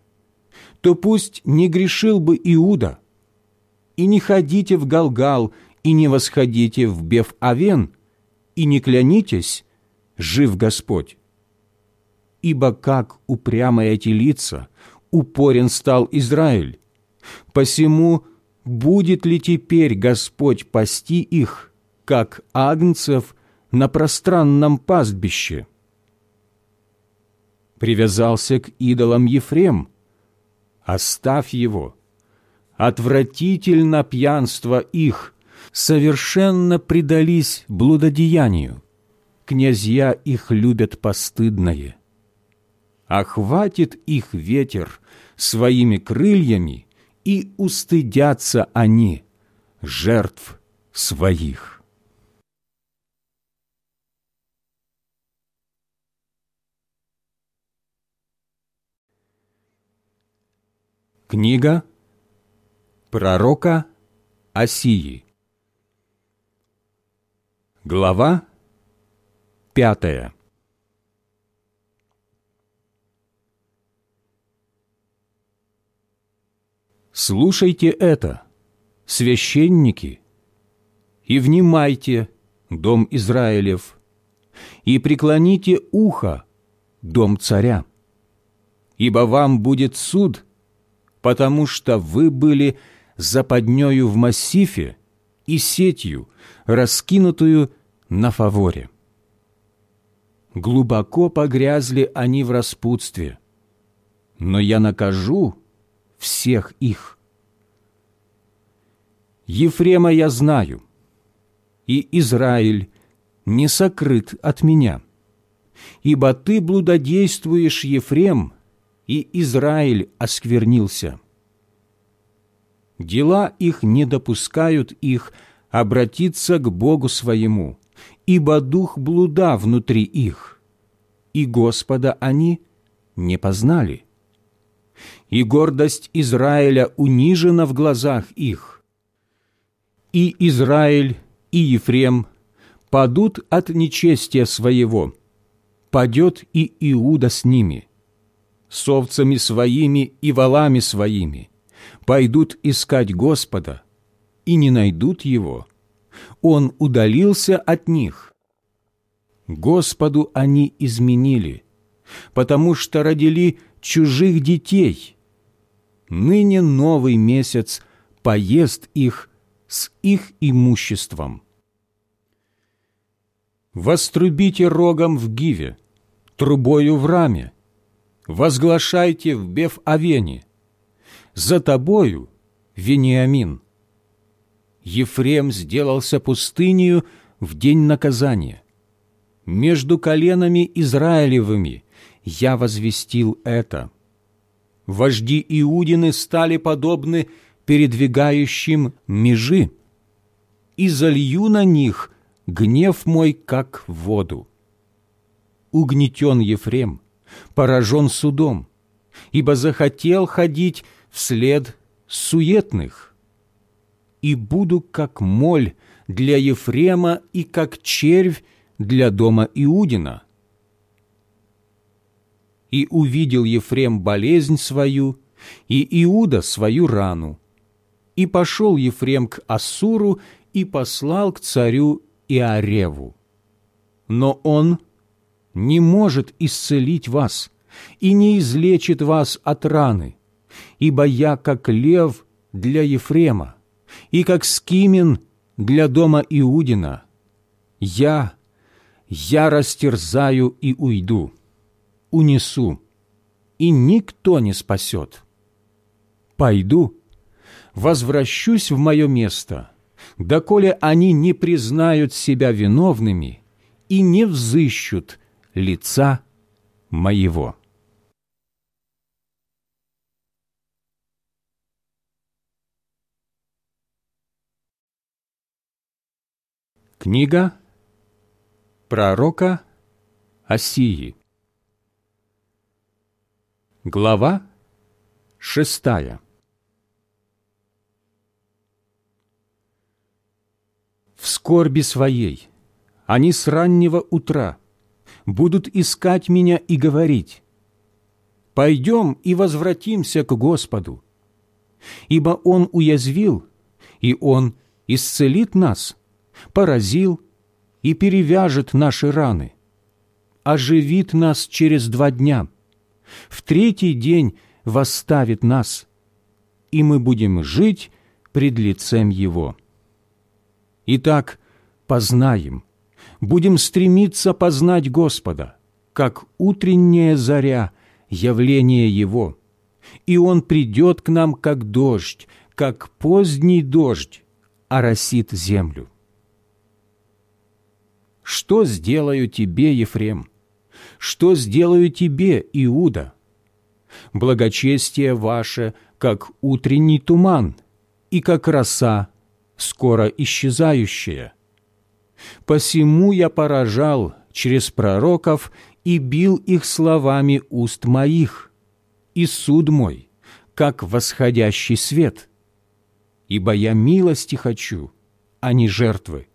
то пусть не грешил бы Иуда, и не ходите в Галгал, и не восходите в Бев-Авен, и не клянитесь, жив Господь. Ибо как упрямые эти лица упорен стал Израиль. Посему будет ли теперь Господь пасти их, как агнцев на пространном пастбище? Привязался к идолам Ефрем, оставь его. Отвратительно пьянство их, совершенно предались блудодеянию. Князья их любят постыдное. Охватит их ветер своими крыльями, и устыдятся они жертв своих. Книга пророка Осии. Глава пятая. Слушайте это, священники, и внимайте, дом Израилев, и преклоните ухо, дом царя, ибо вам будет суд, потому что вы были западнею в массифе и сетью, раскинутую на фаворе. Глубоко погрязли они в распутстве, но я накажу всех их. Ефрема я знаю, и Израиль не сокрыт от меня, ибо ты блудодействуешь, Ефрем, и Израиль осквернился. Дела их не допускают их обратиться к Богу своему, ибо дух блуда внутри их, и Господа они не познали и гордость Израиля унижена в глазах их. И Израиль, и Ефрем падут от нечестия своего, падет и Иуда с ними, с овцами своими и валами своими, пойдут искать Господа, и не найдут Его. Он удалился от них. Господу они изменили, потому что родили чужих детей. Ныне новый месяц поест их с их имуществом. Вострубите рогом в Гиве, трубою в раме, возглашайте в Беф-Авене, за тобою, Вениамин. Ефрем сделался пустынею в день наказания. Между коленами Израилевыми я возвестил это. Вожди Иудины стали подобны передвигающим межи, и залью на них гнев мой, как воду. Угнетен Ефрем, поражен судом, ибо захотел ходить вслед суетных. И буду как моль для Ефрема и как червь для дома Иудина и увидел Ефрем болезнь свою, и Иуда свою рану. И пошел Ефрем к Ассуру и послал к царю Иареву. Но он не может исцелить вас и не излечит вас от раны, ибо я как лев для Ефрема и как скимен для дома Иудина. Я, я растерзаю и уйду» унесу, и никто не спасет. Пойду, возвращусь в мое место, доколе они не признают себя виновными и не взыщут лица моего». Книга пророка Осии Глава шестая В скорби своей они с раннего утра будут искать меня и говорить, «Пойдем и возвратимся к Господу, ибо Он уязвил, и Он исцелит нас, поразил и перевяжет наши раны, оживит нас через два дня» в третий день восставит нас, и мы будем жить пред лицем Его. Итак, познаем, будем стремиться познать Господа, как утренняя заря, явление Его, и Он придет к нам, как дождь, как поздний дождь, оросит землю. Что сделаю тебе, Ефрем? Что сделаю тебе, Иуда? Благочестие ваше, как утренний туман, и как роса, скоро исчезающая. Посему я поражал через пророков и бил их словами уст моих, и суд мой, как восходящий свет. Ибо я милости хочу, а не жертвы,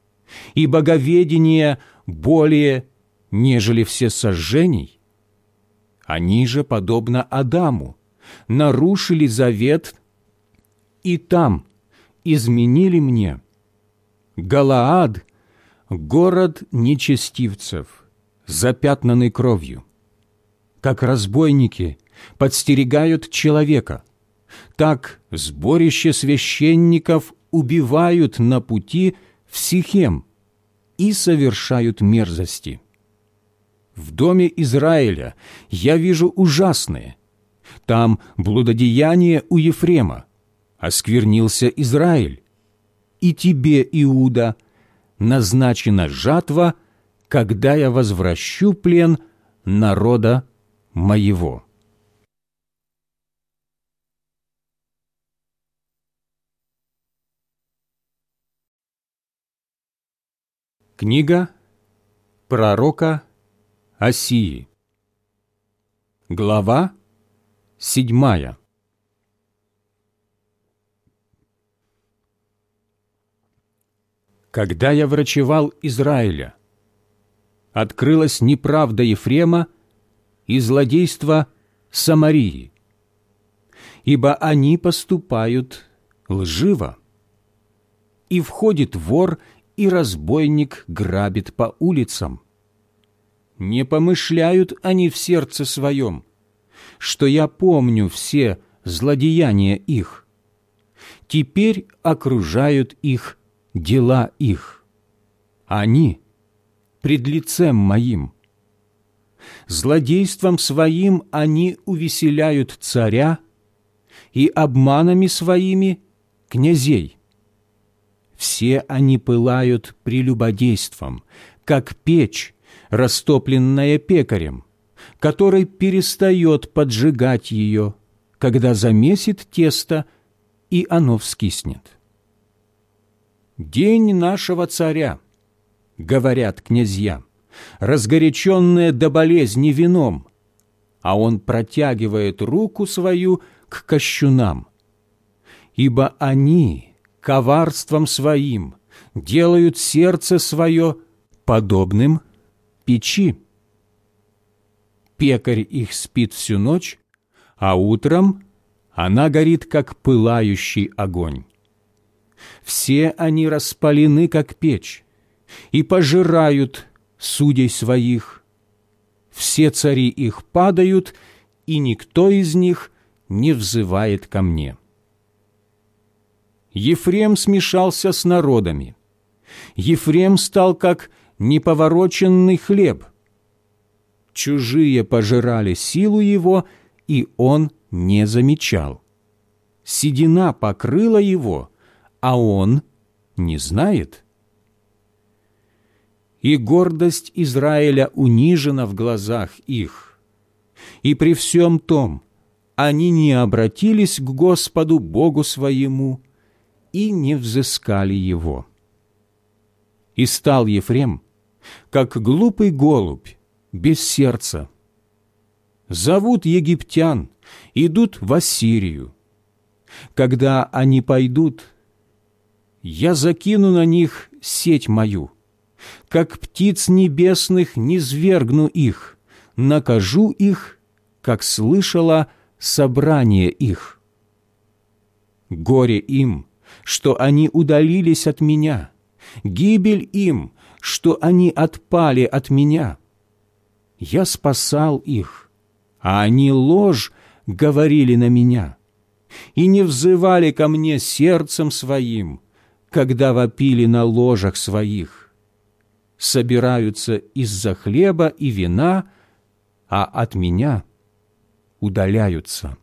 и боговедение более, нежели все сожжений. Они же, подобно Адаму, нарушили завет и там изменили мне. Галаад — город нечестивцев, запятнанный кровью. Как разбойники подстерегают человека, так сборище священников убивают на пути в Сихем и совершают мерзости. В доме Израиля я вижу ужасное. Там блудодеяние у Ефрема, осквернился Израиль. И тебе, Иуда, назначена жатва, когда я возвращу плен народа моего». Книга пророка Осии Глава седьмая Когда я врачевал Израиля, открылась неправда Ефрема и злодейство Самарии, ибо они поступают лживо. И входит вор и разбойник грабит по улицам. Не помышляют они в сердце своем, что я помню все злодеяния их. Теперь окружают их дела их. Они пред лицем моим. Злодейством своим они увеселяют царя и обманами своими князей. Все они пылают прелюбодейством, как печь, растопленная пекарем, который перестает поджигать ее, когда замесит тесто, и оно вскиснет. «День нашего царя», — говорят князья, разгоряченные до болезни вином, а он протягивает руку свою к кощунам. Ибо они коварством своим делают сердце свое подобным печи. Пекарь их спит всю ночь, а утром она горит, как пылающий огонь. Все они распалены, как печь, и пожирают судей своих. Все цари их падают, и никто из них не взывает ко мне. Ефрем смешался с народами. Ефрем стал как неповороченный хлеб. Чужие пожирали силу его, и он не замечал. Седина покрыла его, а он не знает. И гордость Израиля унижена в глазах их. И при всем том они не обратились к Господу Богу своему и не взыскали Его. И стал Ефрем, как глупый голубь, без сердца. Зовут египтян, идут в Ассирию. Когда они пойдут, я закину на них сеть мою, как птиц небесных не свергну их, накажу их, как слышала собрание их. Горе им, что они удалились от меня, гибель им, что они отпали от меня. Я спасал их, а они ложь говорили на меня. и не взывали ко мне сердцем своим, когда вопили на ложах своих. Собираются из-за хлеба и вина, а от меня удаляются.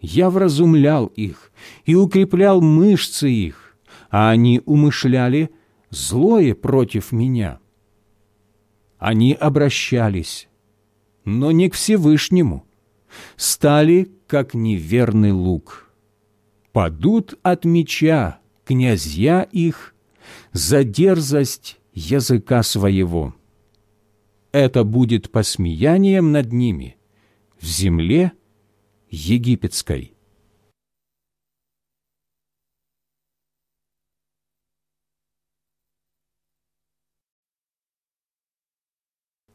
Я вразумлял их и укреплял мышцы их, а они умышляли злое против меня. Они обращались, но не к Всевышнему, стали, как неверный лук. Падут от меча князья их за дерзость языка своего. Это будет посмеянием над ними в земле, египетской.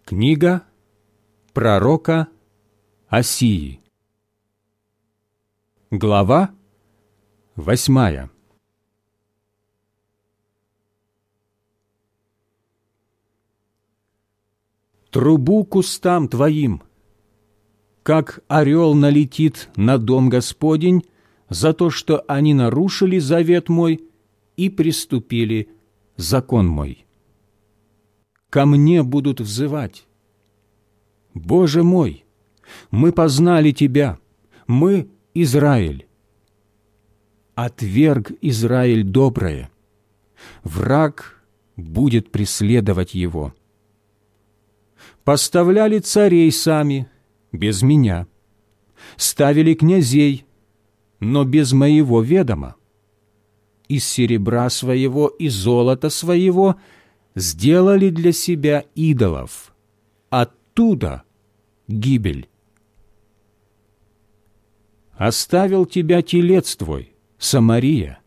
Книга пророка Осии Глава восьмая Трубу кустам твоим — как орел налетит на дом Господень за то, что они нарушили завет мой и приступили закон мой. Ко мне будут взывать. Боже мой, мы познали Тебя, мы Израиль. Отверг Израиль доброе, враг будет преследовать его. Поставляли царей сами – без меня, ставили князей, но без моего ведома. Из серебра своего и золота своего сделали для себя идолов. Оттуда гибель. Оставил тебя телец твой, Самария,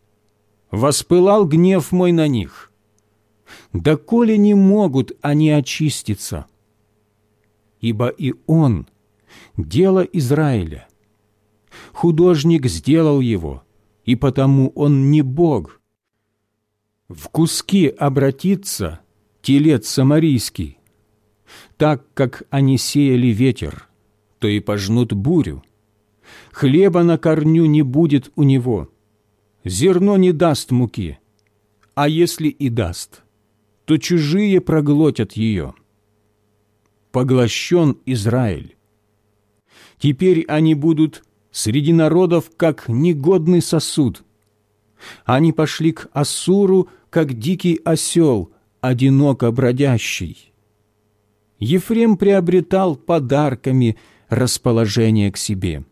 воспылал гнев мой на них. Да коли не могут они очиститься, ибо и он дело Израиля. Художник сделал его, и потому он не Бог. В куски обратится телец самарийский, так как они сеяли ветер, то и пожнут бурю. Хлеба на корню не будет у него, зерно не даст муки, а если и даст, то чужие проглотят ее. Поглощен Израиль, Теперь они будут среди народов, как негодный сосуд. Они пошли к Ассуру, как дикий осел, одиноко бродящий. Ефрем приобретал подарками расположение к себе.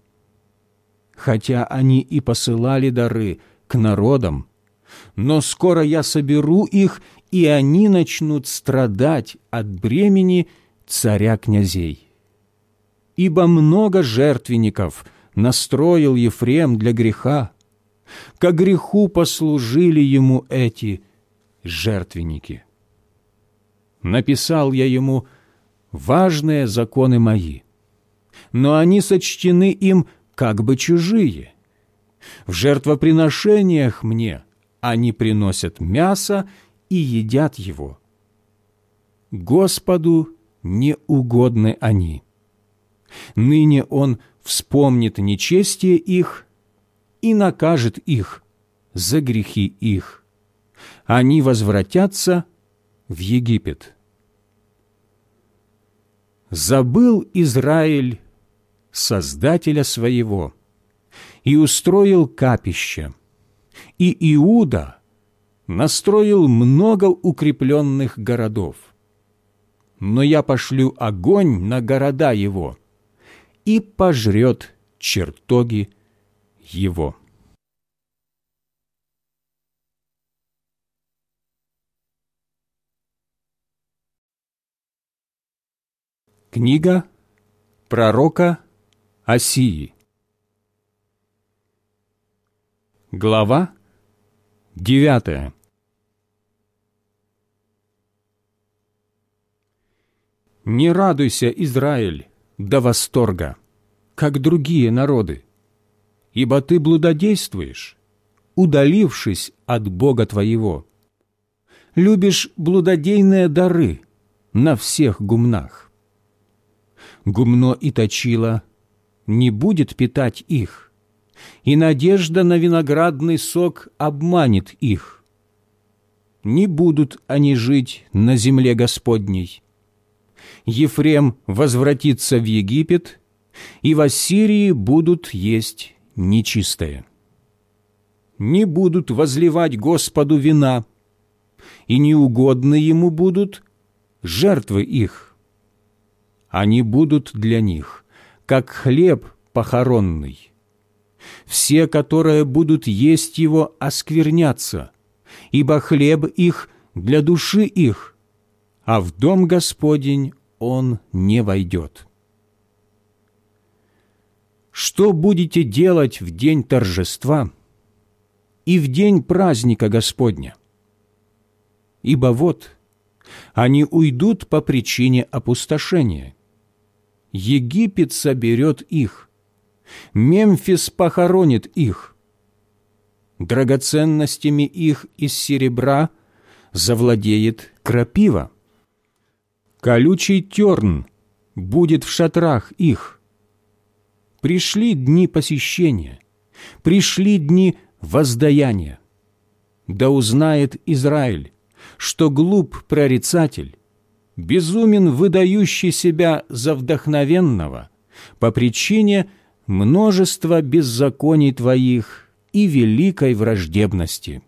Хотя они и посылали дары к народам, но скоро я соберу их, и они начнут страдать от бремени царя князей ибо много жертвенников настроил Ефрем для греха. Ко греху послужили ему эти жертвенники. Написал я ему важные законы мои, но они сочтены им как бы чужие. В жертвоприношениях мне они приносят мясо и едят его. Господу не угодны они. Ныне Он вспомнит нечестие их и накажет их за грехи их. Они возвратятся в Египет. Забыл Израиль Создателя своего и устроил капище, и Иуда настроил много укрепленных городов. Но я пошлю огонь на города его, и пожрет чертоги его. Книга пророка Осии Глава девятая Не радуйся, Израиль, до восторга, как другие народы, ибо ты блудодействуешь, удалившись от Бога твоего. Любишь блудодейные дары на всех гумнах. Гумно и точило не будет питать их, и надежда на виноградный сок обманет их. Не будут они жить на земле Господней. Ефрем возвратится в Египет, и в Ассирии будут есть нечистое. Не будут возливать Господу вина, и неугодны ему будут жертвы их. Они будут для них, как хлеб похоронный. Все, которые будут есть его, осквернятся, ибо хлеб их для души их, а в дом Господень он не войдет. Что будете делать в день торжества и в день праздника Господня? Ибо вот они уйдут по причине опустошения. Египет соберет их, Мемфис похоронит их. Драгоценностями их из серебра завладеет крапива. Колючий терн будет в шатрах их. Пришли дни посещения, пришли дни воздаяния. Да узнает Израиль, что глуп прорицатель, безумен выдающий себя за вдохновенного по причине множества беззаконий твоих и великой враждебности.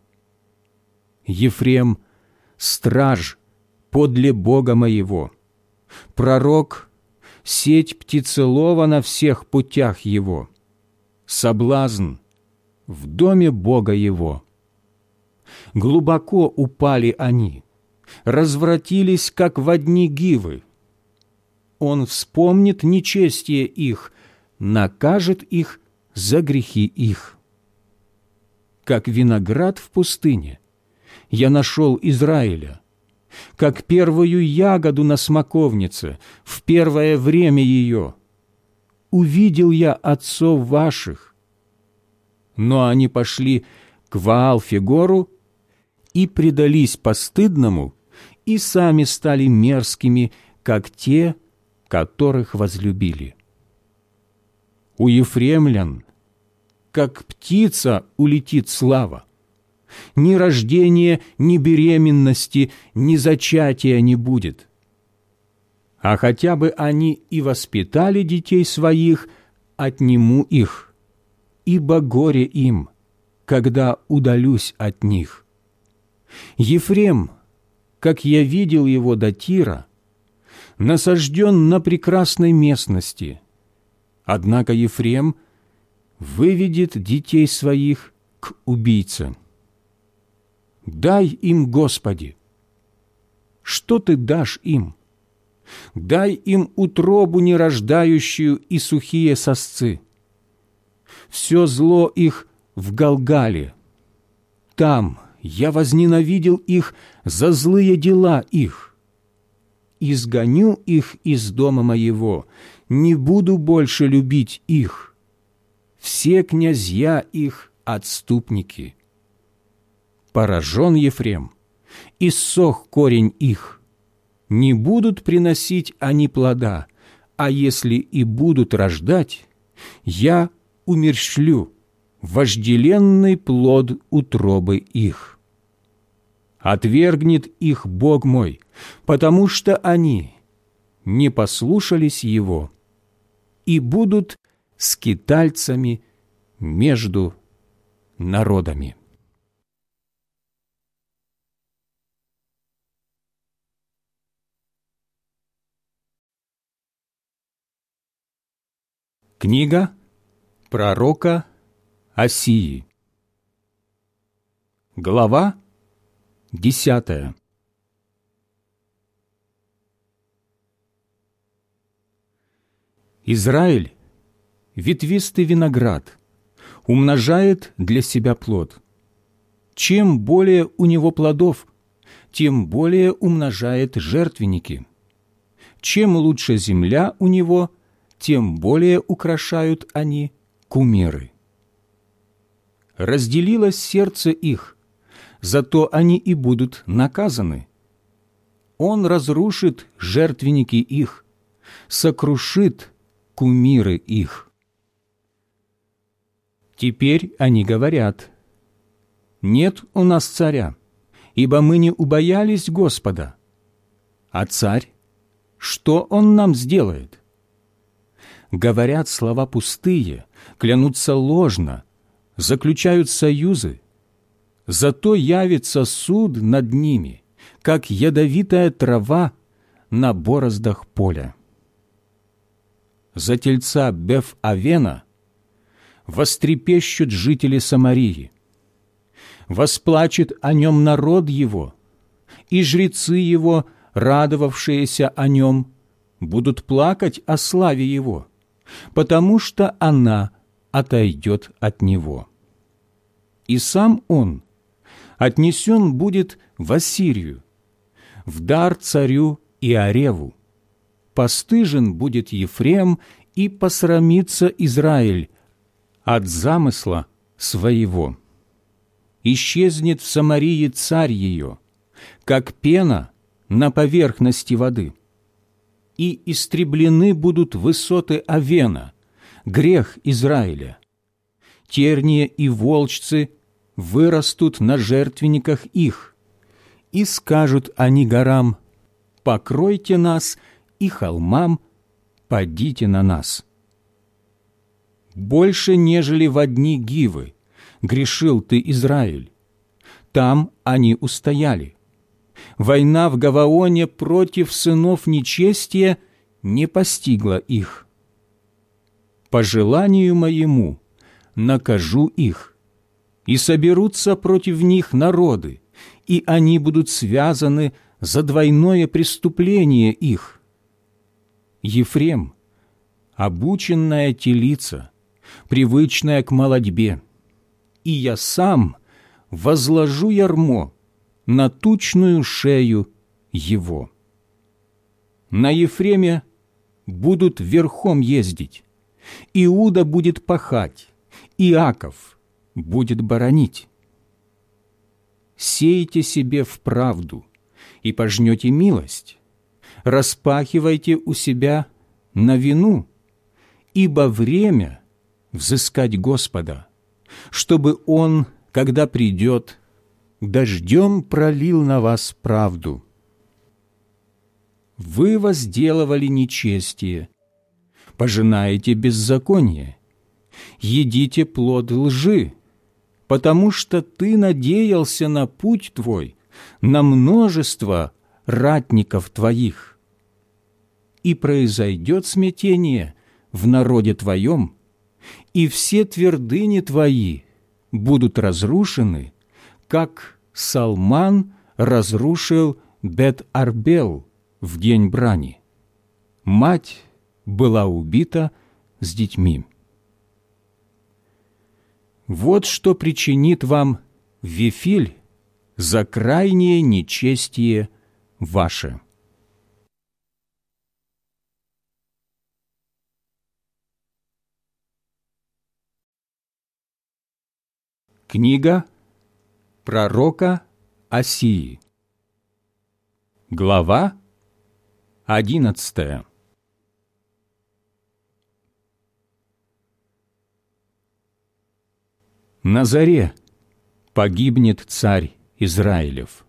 Ефрем – страж подле Бога моего, пророк – сеть птицелова на всех путях его, соблазн в доме Бога его. Глубоко упали они, развратились, как в одни гивы. Он вспомнит нечестие их, накажет их за грехи их. Как виноград в пустыне, я нашел Израиля, как первую ягоду на смоковнице в первое время ее. Увидел я отцов ваших, но они пошли к Ваал-Фигору и предались постыдному, и сами стали мерзкими, как те, которых возлюбили. У ефремлян, как птица, улетит слава. Ни рождения, ни беременности, ни зачатия не будет. А хотя бы они и воспитали детей своих, отниму их, ибо горе им, когда удалюсь от них. Ефрем, как я видел его до Тира, насажден на прекрасной местности. Однако Ефрем выведет детей своих к убийцам. Дай им, Господи! Что Ты дашь им? Дай им утробу нерождающую и сухие сосцы. Все зло их в Галгале. Там я возненавидел их за злые дела их. Изгоню их из дома моего, не буду больше любить их. Все князья их отступники. Поражен Ефрем, и сох корень их. Не будут приносить они плода, а если и будут рождать, я умерщвлю вожделенный плод утробы их. Отвергнет их Бог мой, потому что они не послушались Его и будут скитальцами между народами. Книга пророка Осии Глава десятая Израиль – ветвистый виноград, умножает для себя плод. Чем более у него плодов, тем более умножает жертвенники. Чем лучше земля у него – тем более украшают они кумиры. Разделилось сердце их, зато они и будут наказаны. Он разрушит жертвенники их, сокрушит кумиры их. Теперь они говорят, «Нет у нас царя, ибо мы не убоялись Господа. А царь, что он нам сделает?» Говорят слова пустые, клянутся ложно, заключают союзы. Зато явится суд над ними, как ядовитая трава на бороздах поля. За тельца Беф-Авена вострепещут жители Самарии. Восплачет о нем народ его, и жрецы его, радовавшиеся о нем, будут плакать о славе его, потому что она отойдет от него. И сам он отнесен будет в Ассирию, в дар царю Иореву. Постыжен будет Ефрем и посрамится Израиль от замысла своего. Исчезнет в Самарии царь ее, как пена на поверхности воды. И истреблены будут высоты Авена, грех Израиля. Терния и волчцы вырастут на жертвенниках их, и скажут они горам, «Покройте нас», и холмам, «Падите на нас». Больше, нежели в одни гивы, грешил ты, Израиль. Там они устояли. Война в Гаваоне против сынов нечестия не постигла их. По желанию моему накажу их, и соберутся против них народы, и они будут связаны за двойное преступление их. Ефрем, обученная телица, привычная к молодьбе, и я сам возложу ярмо на тучную шею его. На Ефреме будут верхом ездить, Иуда будет пахать, Иаков будет боронить. Сейте себе в правду и пожнете милость, распахивайте у себя на вину, ибо время взыскать Господа, чтобы Он, когда придет, дождем пролил на вас правду. Вы возделывали нечестие, пожинаете беззаконие, едите плод лжи, потому что ты надеялся на путь твой, на множество ратников твоих. И произойдет смятение в народе твоем, и все твердыни твои будут разрушены, как Салман разрушил Бет-Арбел в день брани. Мать была убита с детьми. Вот что причинит вам Вифиль за крайнее нечестие ваше. Книга пророка Осии Глава одиннадцатая На заре погибнет царь Израилев.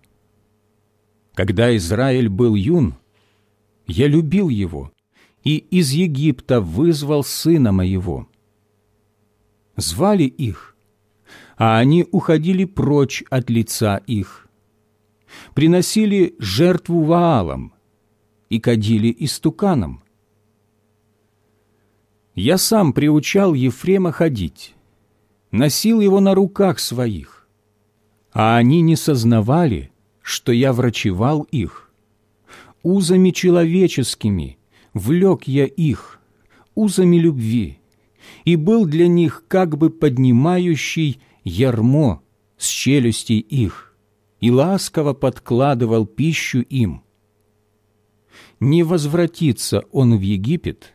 Когда Израиль был юн, я любил его и из Египта вызвал сына моего. Звали их, а они уходили прочь от лица их. Приносили жертву Ваалам и кадили истуканам. Я сам приучал Ефрема ходить, носил его на руках своих, а они не сознавали, что я врачевал их. Узами человеческими влек я их, узами любви, и был для них как бы поднимающий ярмо с челюстей их, и ласково подкладывал пищу им. Не возвратится он в Египет,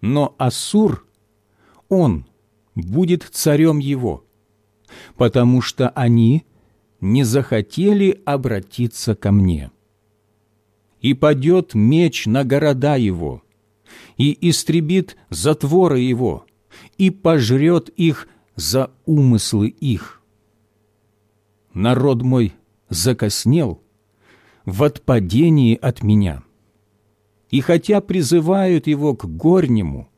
но Ассур, он – будет царем его, потому что они не захотели обратиться ко мне. И падет меч на города его, и истребит затворы его, и пожрет их за умыслы их. Народ мой закоснел в отпадении от меня. И хотя призывают его к горнему,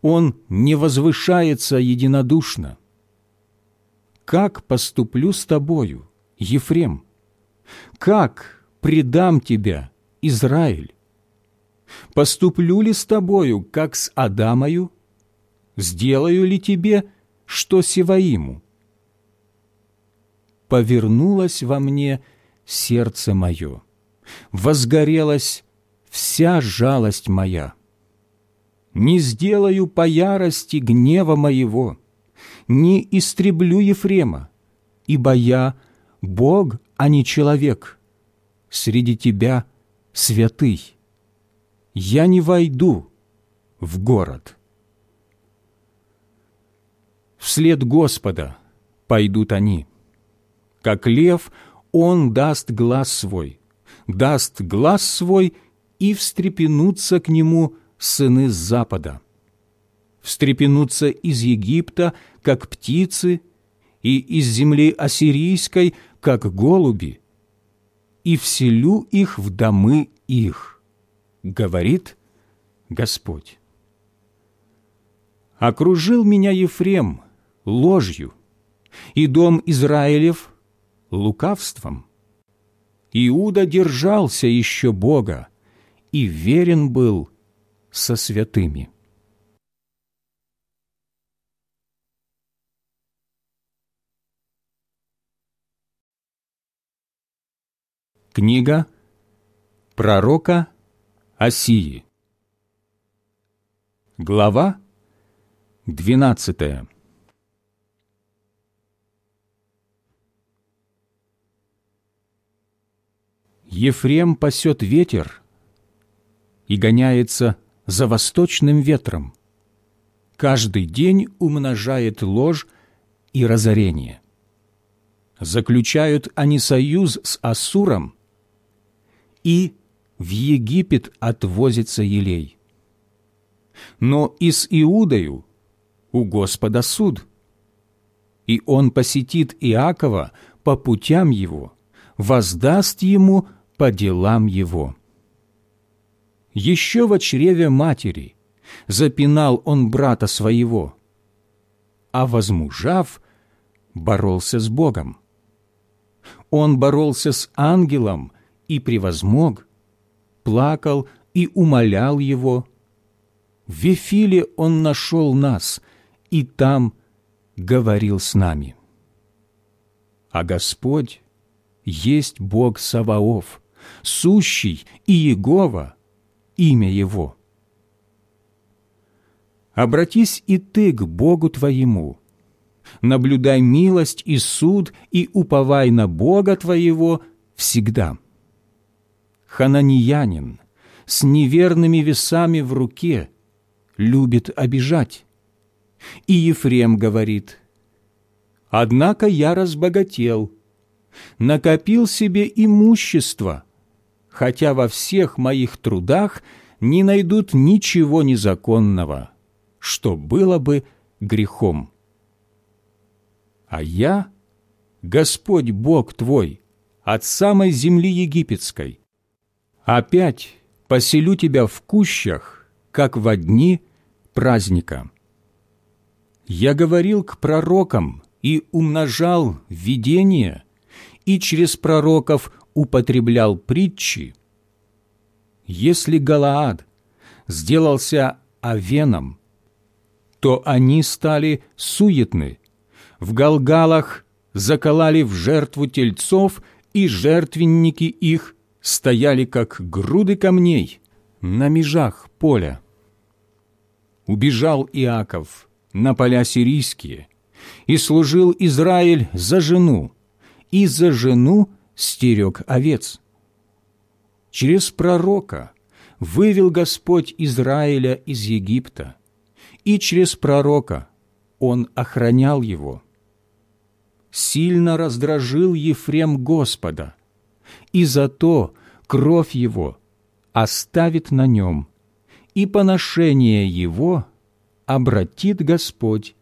он не возвышается единодушно. Как поступлю с тобою, Ефрем? Как предам тебя, Израиль? Поступлю ли с тобою, как с Адамою? Сделаю ли тебе, что Севаиму? Повернулось во мне сердце мое, возгорелась вся жалость моя. Не сделаю по ярости гнева моего, не истреблю Ефрема, ибо я Бог, а не человек, среди тебя святый. Я не войду в город. Вслед Господа пойдут они. Как лев, он даст глаз свой, даст глаз свой и встрепенутся к нему сыны с запада. Встрепенутся из Египта, как птицы, и из земли ассирийской, как голуби, и вселю их в домы их, говорит Господь. Окружил меня Ефрем ложью, и дом Израилев лукавством. Иуда держался еще Бога и верен был со святыми. Книга пророка Осии Глава двенадцатая Ефрем пасет ветер и гоняется за восточным ветром. Каждый день умножает ложь и разорение. Заключают они союз с Ассуром, и в Египет отвозится елей. Но и с Иудою у Господа суд, и он посетит Иакова по путям его, воздаст ему по делам его. Еще в чреве матери запинал он брата своего, а возмужав, боролся с Богом. Он боролся с ангелом и превозмог, плакал и умолял его. В Вифиле он нашел нас, и там говорил с нами. А Господь есть Бог Саваоф, сущий и Егова, имя Его. Обратись и ты к Богу твоему, наблюдай милость и суд и уповай на Бога твоего всегда. Хананьянин с неверными весами в руке любит обижать. И Ефрем говорит, «Однако я разбогател, накопил себе имущество, хотя во всех моих трудах не найдут ничего незаконного, что было бы грехом. А я, Господь Бог твой, от самой земли египетской, опять поселю тебя в кущах, как во дни праздника. Я говорил к пророкам и умножал видения, и через пророков употреблял притчи, если Галаад сделался овеном, то они стали суетны, в Галгалах заколали в жертву тельцов, и жертвенники их стояли, как груды камней, на межах поля. Убежал Иаков на поля сирийские, и служил Израиль за жену, и за жену стерег овец. Через пророка вывел Господь Израиля из Египта, и через пророка он охранял его. Сильно раздражил Ефрем Господа, и зато кровь его оставит на нем, и поношение его обратит Господь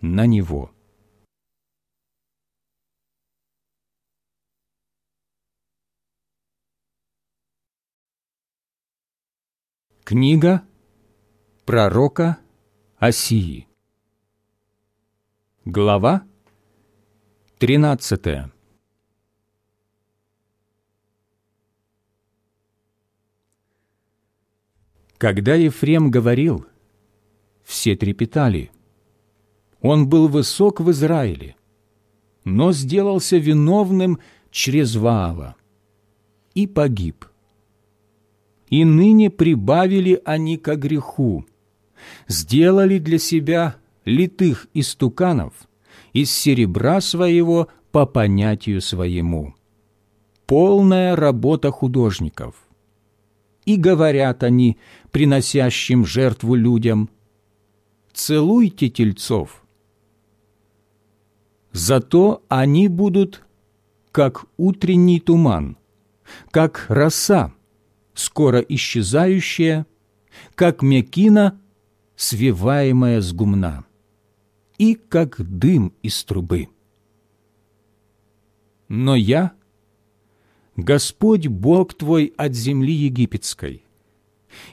на него. Книга пророка Осии. Глава 13. Когда Ефрем говорил, все трепетали. Он был высок в Израиле, но сделался виновным через Ваала и погиб. И ныне прибавили они ко греху, сделали для себя литых истуканов из серебра своего по понятию своему. Полная работа художников. И говорят они, приносящим жертву людям, «Целуйте тельцов». Зато они будут, как утренний туман, как роса, скоро исчезающая, как мякина, свиваемая с гумна, и как дым из трубы. Но я, Господь Бог твой от земли египетской,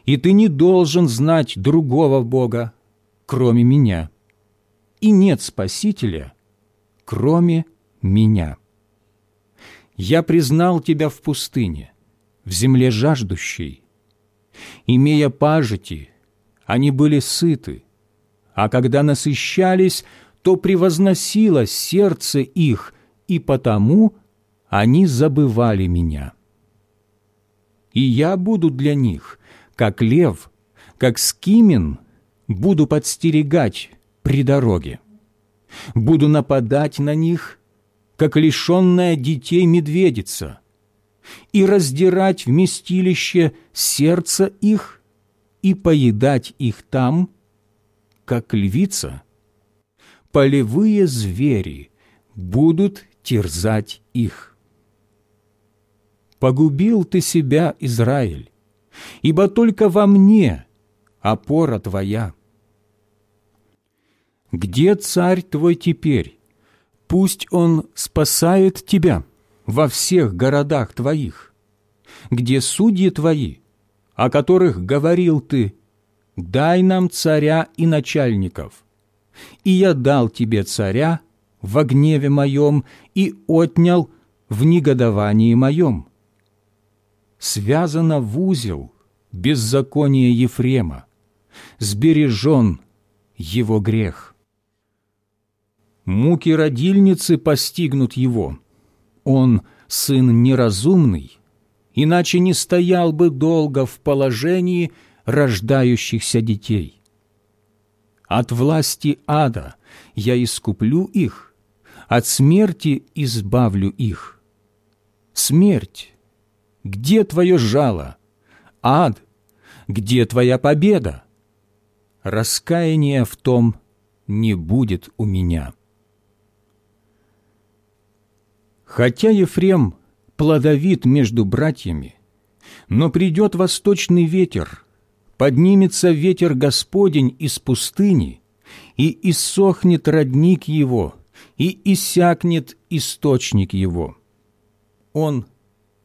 и ты не должен знать другого Бога, кроме меня, и нет Спасителя, кроме меня. Я признал тебя в пустыне, в земле жаждущей. Имея пажити, они были сыты, а когда насыщались, то превозносило сердце их, и потому они забывали меня. И я буду для них как лев, как скимен, буду подстерегать при дороге. Буду нападать на них, как лишенная детей медведица, и раздирать вместилище сердца их и поедать их там, как львица. Полевые звери будут терзать их. Погубил ты себя, Израиль, ибо только во мне опора твоя. Где царь твой теперь? Пусть он спасает тебя во всех городах твоих. Где судьи твои, о которых говорил ты, дай нам царя и начальников. И я дал тебе царя в гневе моем и отнял в негодовании моем связано в узел беззаконие Ефрема, сбережен его грех. Муки родильницы постигнут его. Он сын неразумный, иначе не стоял бы долго в положении рождающихся детей. От власти ада я искуплю их, от смерти избавлю их. Смерть, где твое жало? Ад, где твоя победа? Раскаяния в том не будет у меня. Хотя Ефрем плодовит между братьями, но придет восточный ветер, поднимется ветер Господень из пустыни, и иссохнет родник его, и иссякнет источник его. Он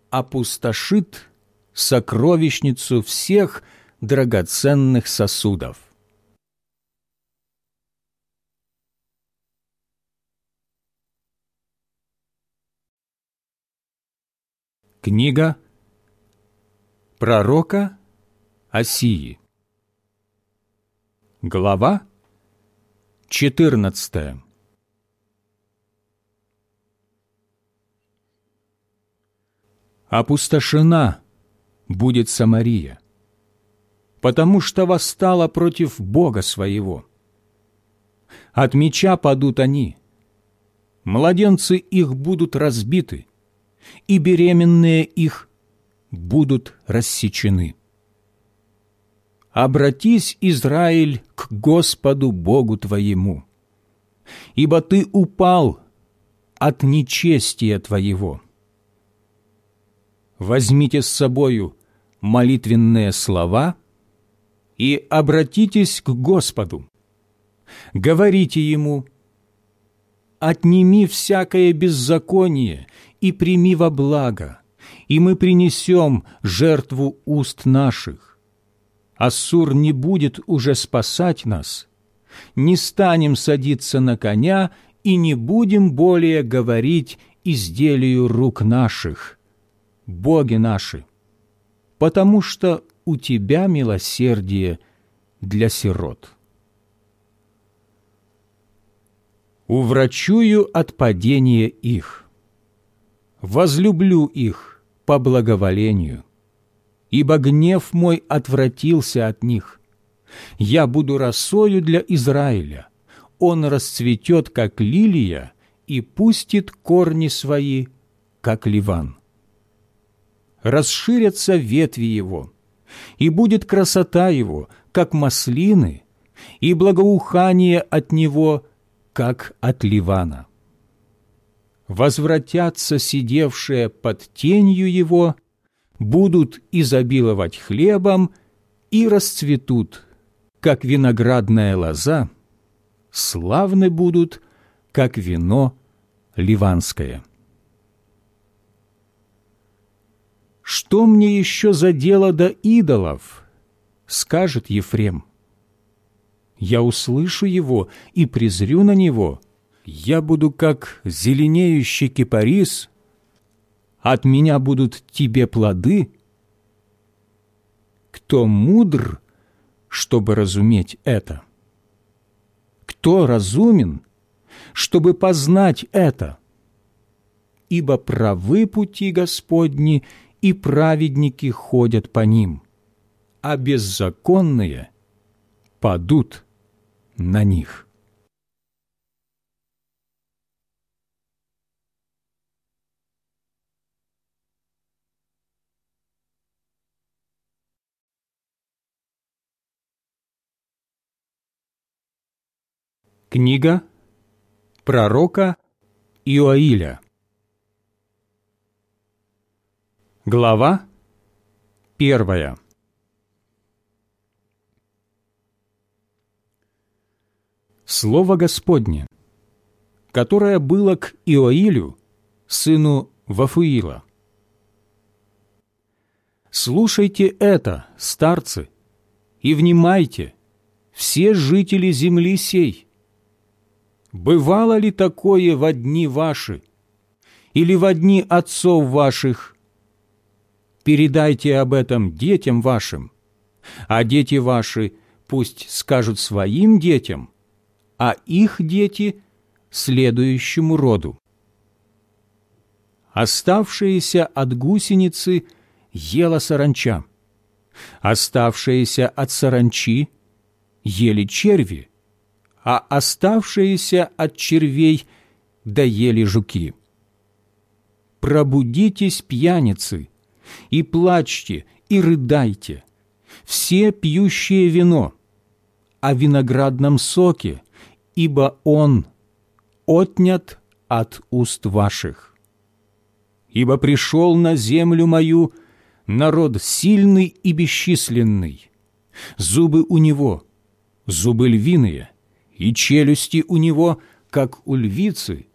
опустошит сокровищницу всех драгоценных сосудов. Книга пророка Осии Глава 14 опустошена будет Самария, потому что восстала против Бога своего. От меча падут они, младенцы их будут разбиты, и беременные их будут рассечены. Обратись, Израиль, к Господу Богу твоему, ибо ты упал от нечестия твоего возьмите с собою молитвенные слова и обратитесь к Господу. Говорите Ему, «Отними всякое беззаконие и прими во благо, и мы принесем жертву уст наших. Ассур не будет уже спасать нас, не станем садиться на коня и не будем более говорить изделию рук наших, боги наши, потому что у Тебя милосердие для сирот. Уврачую от падения их, возлюблю их по благоволению, ибо гнев мой отвратился от них. Я буду росою для Израиля, он расцветет, как лилия, и пустит корни свои, как ливан. Расширятся ветви его, и будет красота его, как маслины, и благоухание от него, как от ливана. Возвратятся сидевшие под тенью его – будут изобиловать хлебом и расцветут, как виноградная лоза, славны будут, как вино ливанское. «Что мне еще за дело до идолов?» — скажет Ефрем. «Я услышу его и презрю на него. Я буду как зеленеющий кипарис от меня будут тебе плоды? Кто мудр, чтобы разуметь это? Кто разумен, чтобы познать это? Ибо правы пути Господни, и праведники ходят по ним, а беззаконные падут на них. Книга пророка Иоиля. Глава первая. Слово Господне, которое было к Иоилю, сыну Вафуила. «Слушайте это, старцы, и внимайте, все жители земли сей» бывало ли такое во дни ваши или во дни отцов ваших? Передайте об этом детям вашим, а дети ваши пусть скажут своим детям, а их дети – следующему роду. Оставшиеся от гусеницы ела саранча, оставшиеся от саранчи ели черви, а оставшиеся от червей доели жуки. Пробудитесь, пьяницы, и плачьте, и рыдайте, все пьющие вино, о виноградном соке, ибо он отнят от уст ваших. Ибо пришел на землю мою народ сильный и бесчисленный, зубы у него, зубы львиные, и челюсти у него, как у львицы.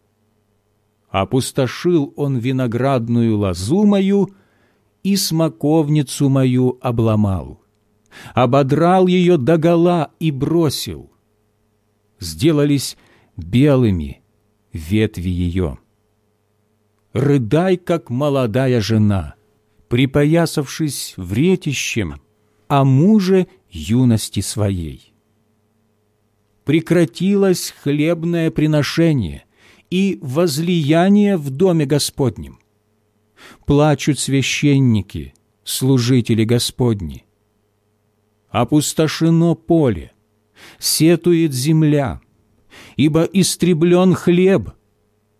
Опустошил он виноградную лозу мою и смоковницу мою обломал, ободрал ее догола и бросил. Сделались белыми ветви ее. Рыдай, как молодая жена, припоясавшись вретищем о муже юности своей прекратилось хлебное приношение и возлияние в доме Господнем. Плачут священники, служители Господни. Опустошено поле, сетует земля, ибо истреблен хлеб,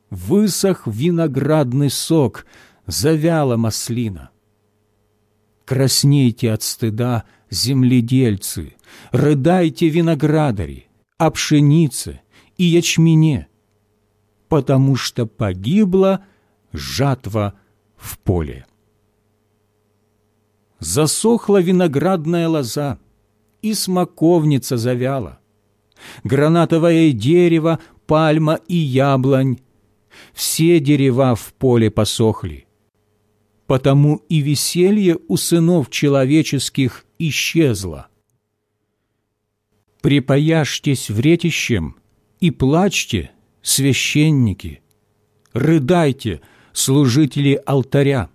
высох виноградный сок, завяла маслина. Краснейте от стыда, земледельцы, рыдайте виноградари, о пшенице и ячмене, потому что погибла жатва в поле. Засохла виноградная лоза, и смоковница завяла. Гранатовое дерево, пальма и яблонь — все дерева в поле посохли. Потому и веселье у сынов человеческих исчезло — Припаяшьтесь вретищем и плачьте, священники, рыдайте, служители алтаря,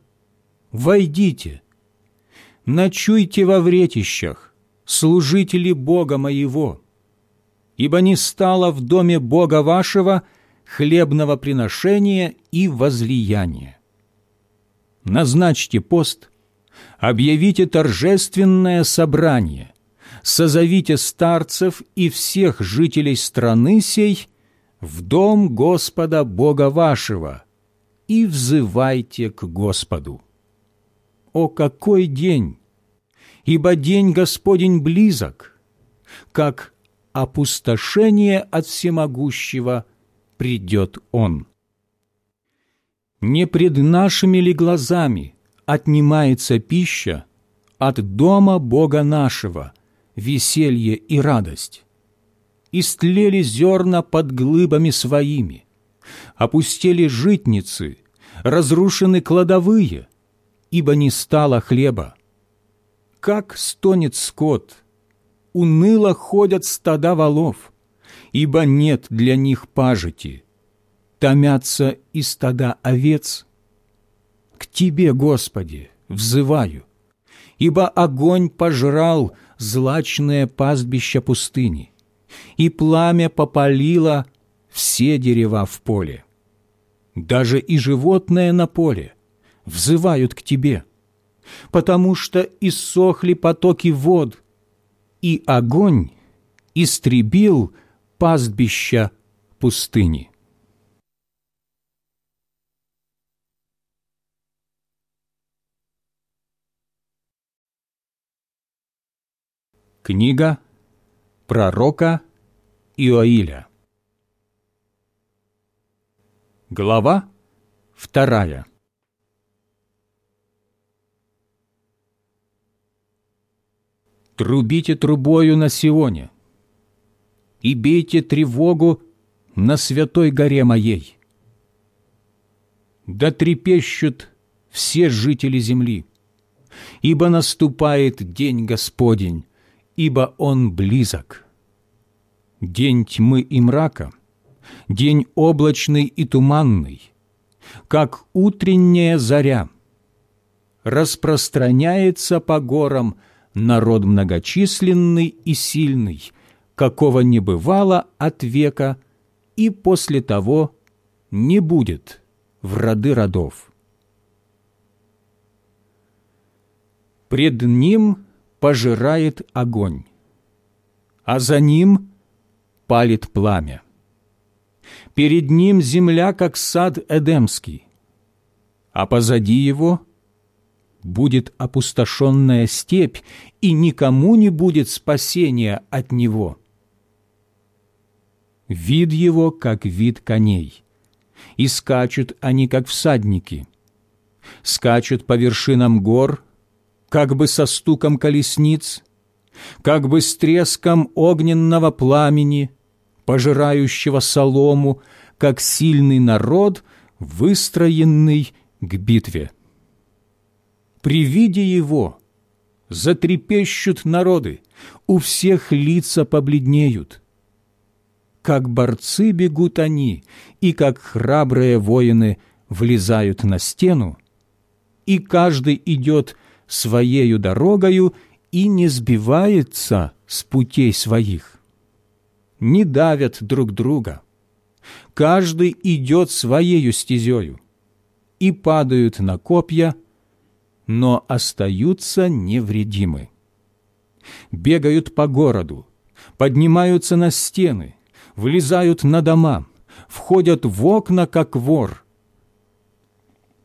войдите, ночуйте во вретищах, служители Бога моего, ибо не стало в доме Бога вашего хлебного приношения и возлияния. Назначьте пост, объявите торжественное собрание, созовите старцев и всех жителей страны сей в дом Господа Бога вашего и взывайте к Господу. О, какой день! Ибо день Господень близок, как опустошение от всемогущего придет Он. Не пред нашими ли глазами отнимается пища от дома Бога нашего, веселье и радость? Истлели зерна под глыбами своими, опустели житницы, разрушены кладовые, ибо не стало хлеба. Как стонет скот, уныло ходят стада волов, ибо нет для них пажити, томятся и стада овец. К Тебе, Господи, взываю, ибо огонь пожрал злачное пастбище пустыни, и пламя попалило все дерева в поле. Даже и животные на поле взывают к Тебе, потому что иссохли потоки вод, и огонь истребил пастбища пустыни. Книга пророка Иоиля Глава вторая Трубите трубою на Сионе и бейте тревогу на святой горе моей. Да трепещут все жители земли, ибо наступает день Господень, ибо Он близок. День тьмы и мрака, день облачный и туманный, как утренняя заря, распространяется по горам народ многочисленный и сильный, какого не бывало от века и после того не будет в роды родов. Пред ним пожирает огонь, а за ним палит пламя. Перед ним земля, как сад Эдемский, а позади его будет опустошенная степь, и никому не будет спасения от него. Вид его, как вид коней, и скачут они, как всадники. Скачут по вершинам гор, как бы со стуком колесниц, как бы с треском огненного пламени, пожирающего солому, как сильный народ, выстроенный к битве. При виде его затрепещут народы, у всех лица побледнеют. Как борцы бегут они, и как храбрые воины влезают на стену, и каждый идет своею дорогою и не сбивается с путей своих. Не давят друг друга. Каждый идет своею стезею, и падают на копья, но остаются невредимы. Бегают по городу, поднимаются на стены, влезают на дома, входят в окна, как вор.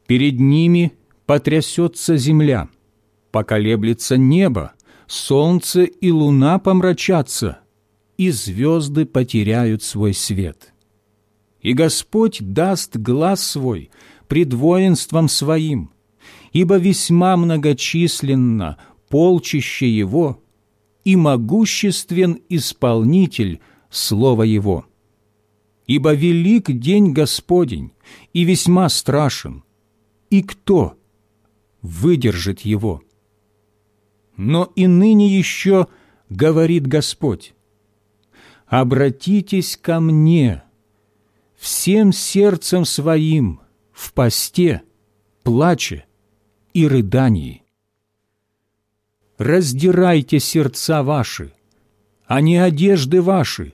Перед ними потрясется земля, поколеблется небо, солнце и луна помрачатся, и звезды потеряют свой свет. И Господь даст глаз свой пред воинством своим, ибо весьма многочисленно полчище его и могуществен исполнитель слова его. Ибо велик день Господень и весьма страшен, и кто выдержит его? Но и ныне еще говорит Господь, обратитесь ко мне всем сердцем своим в посте, плаче и рыдании. Раздирайте сердца ваши, а не одежды ваши,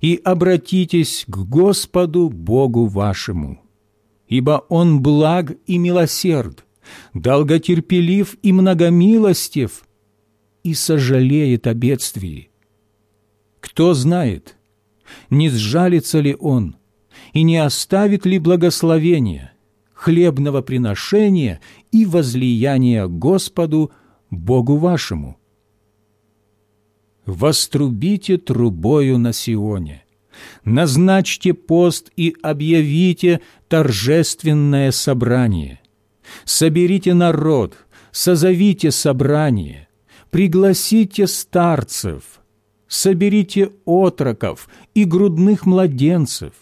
и обратитесь к Господу Богу вашему, ибо Он благ и милосерд, долготерпелив и многомилостив, и сожалеет о бедствии. Кто знает, не сжалится ли Он и не оставит ли благословения, хлебного приношения и возлияния Господу Богу вашему? Вострубите трубою на Сионе, назначьте пост и объявите торжественное собрание. Соберите народ, созовите собрание, пригласите старцев, соберите отроков и грудных младенцев.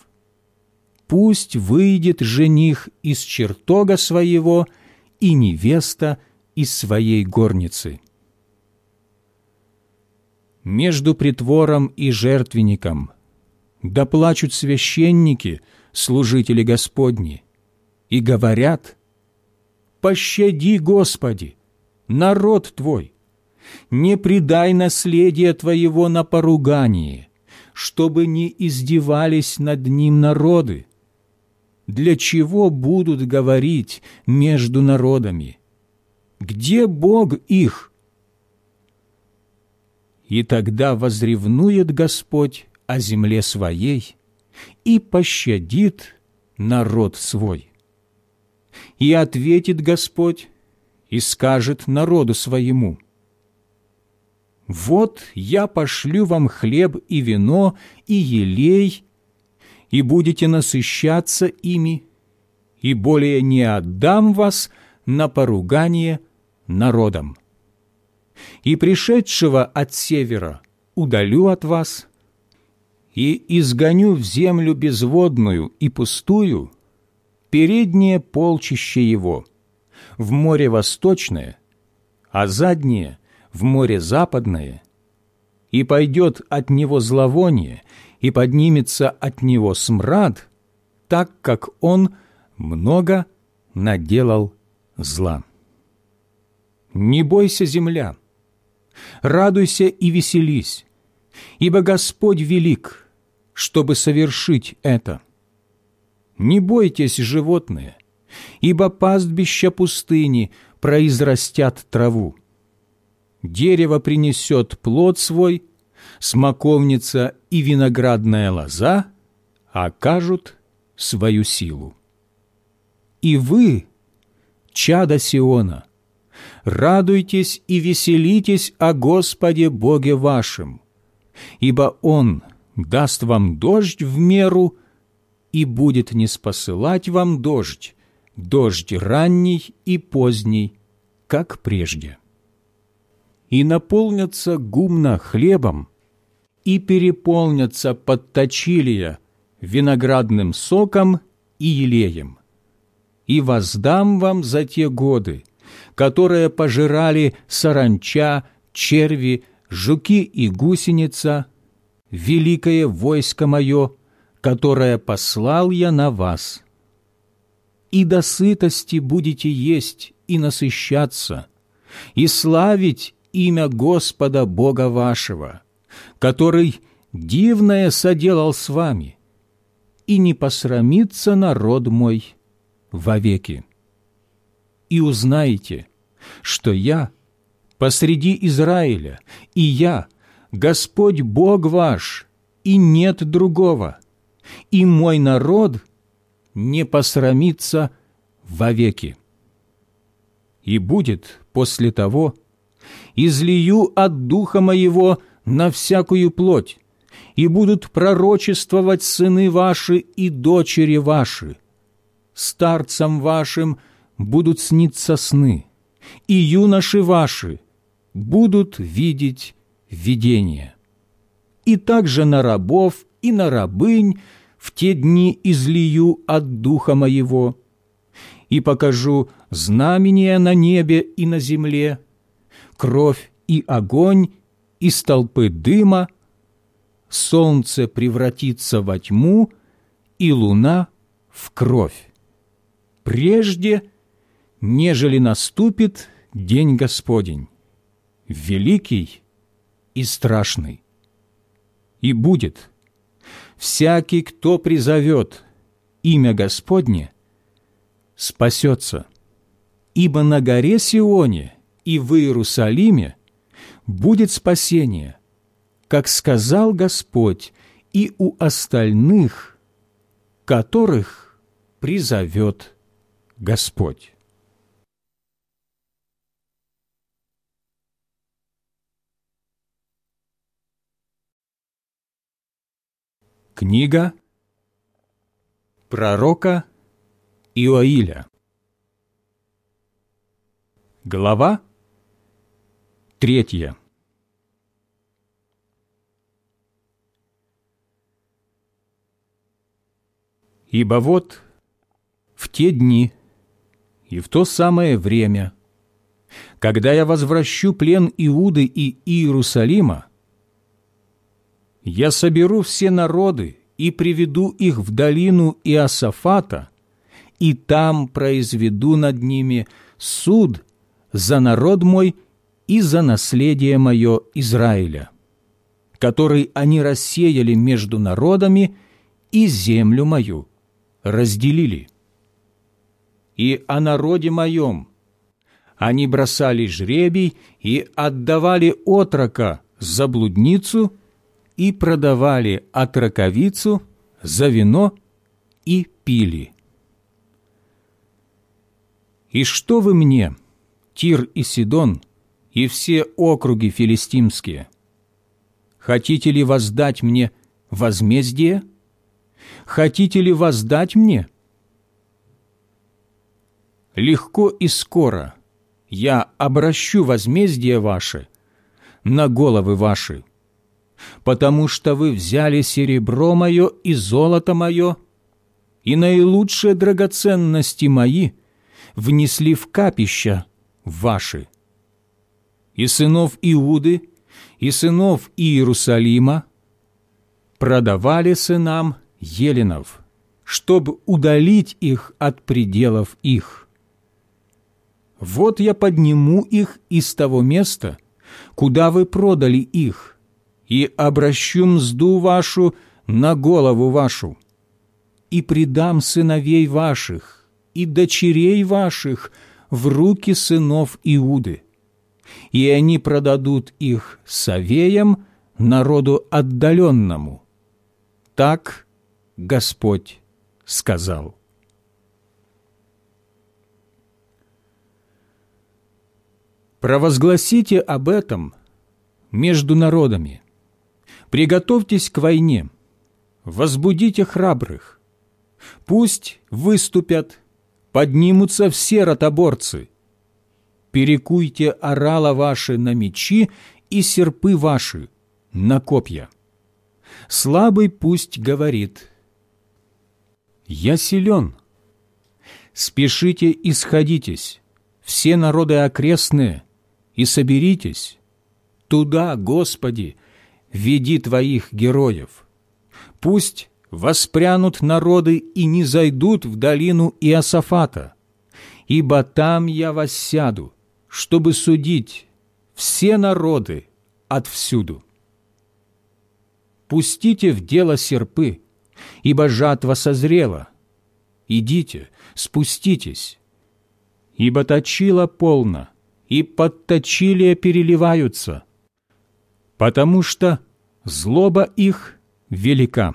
Пусть выйдет жених из чертога своего и невеста из своей горницы. Между притвором и жертвенником да плачут священники, служители Господни, и говорят, «Пощади, Господи, народ Твой, не предай наследие Твоего на поругание, чтобы не издевались над ним народы. Для чего будут говорить между народами? Где Бог их?» И тогда возревнует Господь о земле своей и пощадит народ свой. И ответит Господь и скажет народу своему, «Вот я пошлю вам хлеб и вино и елей, и будете насыщаться ими, и более не отдам вас на поругание народам. И пришедшего от севера удалю от вас, и изгоню в землю безводную и пустую переднее полчище его, в море восточное, а заднее в море западное, и пойдет от него зловоние, и поднимется от него смрад, так как он много наделал зла. Не бойся, земля, радуйся и веселись, ибо Господь велик, чтобы совершить это. Не бойтесь, животные, ибо пастбища пустыни произрастят траву. Дерево принесет плод свой, смоковница и виноградная лоза окажут свою силу. И вы, чада Сиона, радуйтесь и веселитесь о Господе Боге вашем, ибо Он – даст вам дождь в меру и будет не спосылать вам дождь, дождь ранний и поздний, как прежде. И наполнятся гумна хлебом, и переполнятся подточилия виноградным соком и елеем. И воздам вам за те годы, которые пожирали саранча, черви, жуки и гусеница, великое войско мое, которое послал я на вас. И до сытости будете есть и насыщаться, и славить имя Господа Бога вашего, который дивное соделал с вами, и не посрамится народ мой вовеки. И узнаете, что я посреди Израиля, и я Господь Бог ваш, и нет другого, и мой народ не посрамится вовеки. И будет после того, излию от Духа Моего на всякую плоть, и будут пророчествовать сыны ваши и дочери ваши. Старцам вашим будут сниться сны, и юноши ваши будут видеть видение. И также на рабов и на рабынь в те дни излию от Духа Моего, и покажу знамения на небе и на земле, кровь и огонь и столпы дыма, солнце превратится во тьму и луна в кровь, прежде, нежели наступит день Господень, великий и страшный. И будет, всякий, кто призовет имя Господне, спасется, ибо на горе Сионе и в Иерусалиме будет спасение, как сказал Господь, и у остальных, которых призовет Господь. Книга пророка Иоиля. Глава третья. Ибо вот в те дни и в то самое время, когда я возвращу плен Иуды и Иерусалима, я соберу все народы и приведу их в долину Иосафата, и там произведу над ними суд за народ мой и за наследие мое Израиля, который они рассеяли между народами и землю мою разделили. И о народе моем они бросали жребий и отдавали отрока за блудницу и продавали отроковицу за вино и пили. И что вы мне, Тир и Сидон, и все округи филистимские? Хотите ли воздать мне возмездие? Хотите ли воздать мне? Легко и скоро я обращу возмездие ваше на головы ваши, потому что вы взяли серебро мое и золото мое, и наилучшие драгоценности мои внесли в капища ваши. И сынов Иуды, и сынов Иерусалима продавали сынам Еленов, чтобы удалить их от пределов их. Вот я подниму их из того места, куда вы продали их, и обращу мзду вашу на голову вашу, и предам сыновей ваших и дочерей ваших в руки сынов Иуды, и они продадут их совеям народу отдаленному. Так Господь сказал. Провозгласите об этом между народами – Приготовьтесь к войне, возбудите храбрых. Пусть выступят, поднимутся все ротоборцы. Перекуйте орала ваши на мечи и серпы ваши на копья. Слабый пусть говорит, «Я силен». Спешите и сходитесь, все народы окрестные, и соберитесь. Туда, Господи, веди Твоих героев. Пусть воспрянут народы и не зайдут в долину Иосафата, ибо там я воссяду, чтобы судить все народы отвсюду. Пустите в дело серпы, ибо жатва созрела. Идите, спуститесь, ибо точила полно, и подточилия переливаются – потому что злоба их велика.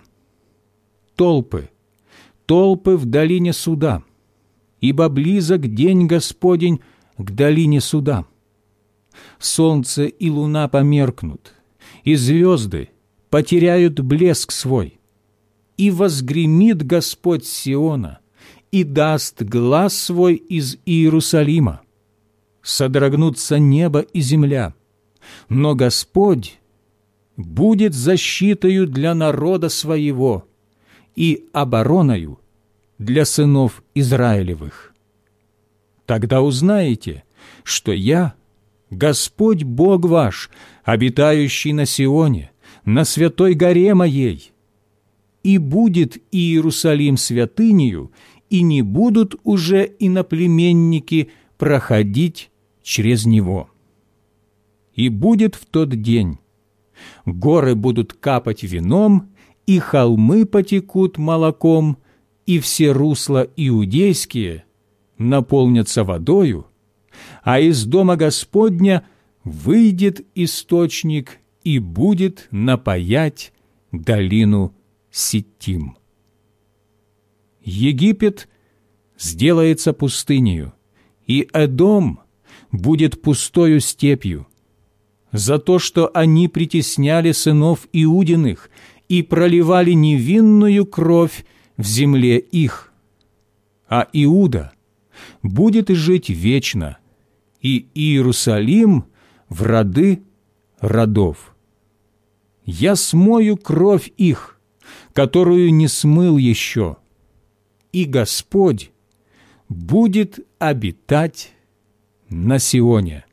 Толпы, толпы в долине суда, ибо близок день Господень к долине суда. Солнце и луна померкнут, и звезды потеряют блеск свой, и возгремит Господь Сиона, и даст глаз свой из Иерусалима. Содрогнутся небо и земля, но Господь будет защитою для народа своего и обороною для сынов Израилевых. Тогда узнаете, что я, Господь Бог ваш, обитающий на Сионе, на святой горе моей, и будет Иерусалим святынею, и не будут уже иноплеменники проходить через него. И будет в тот день, горы будут капать вином, и холмы потекут молоком, и все русла иудейские наполнятся водою, а из дома Господня выйдет источник и будет напаять долину Ситтим. Египет сделается пустынею, и Эдом будет пустою степью, за то, что они притесняли сынов Иудиных и проливали невинную кровь в земле их. А Иуда будет жить вечно, и Иерусалим в роды родов. Я смою кровь их, которую не смыл еще, и Господь будет обитать на Сионе.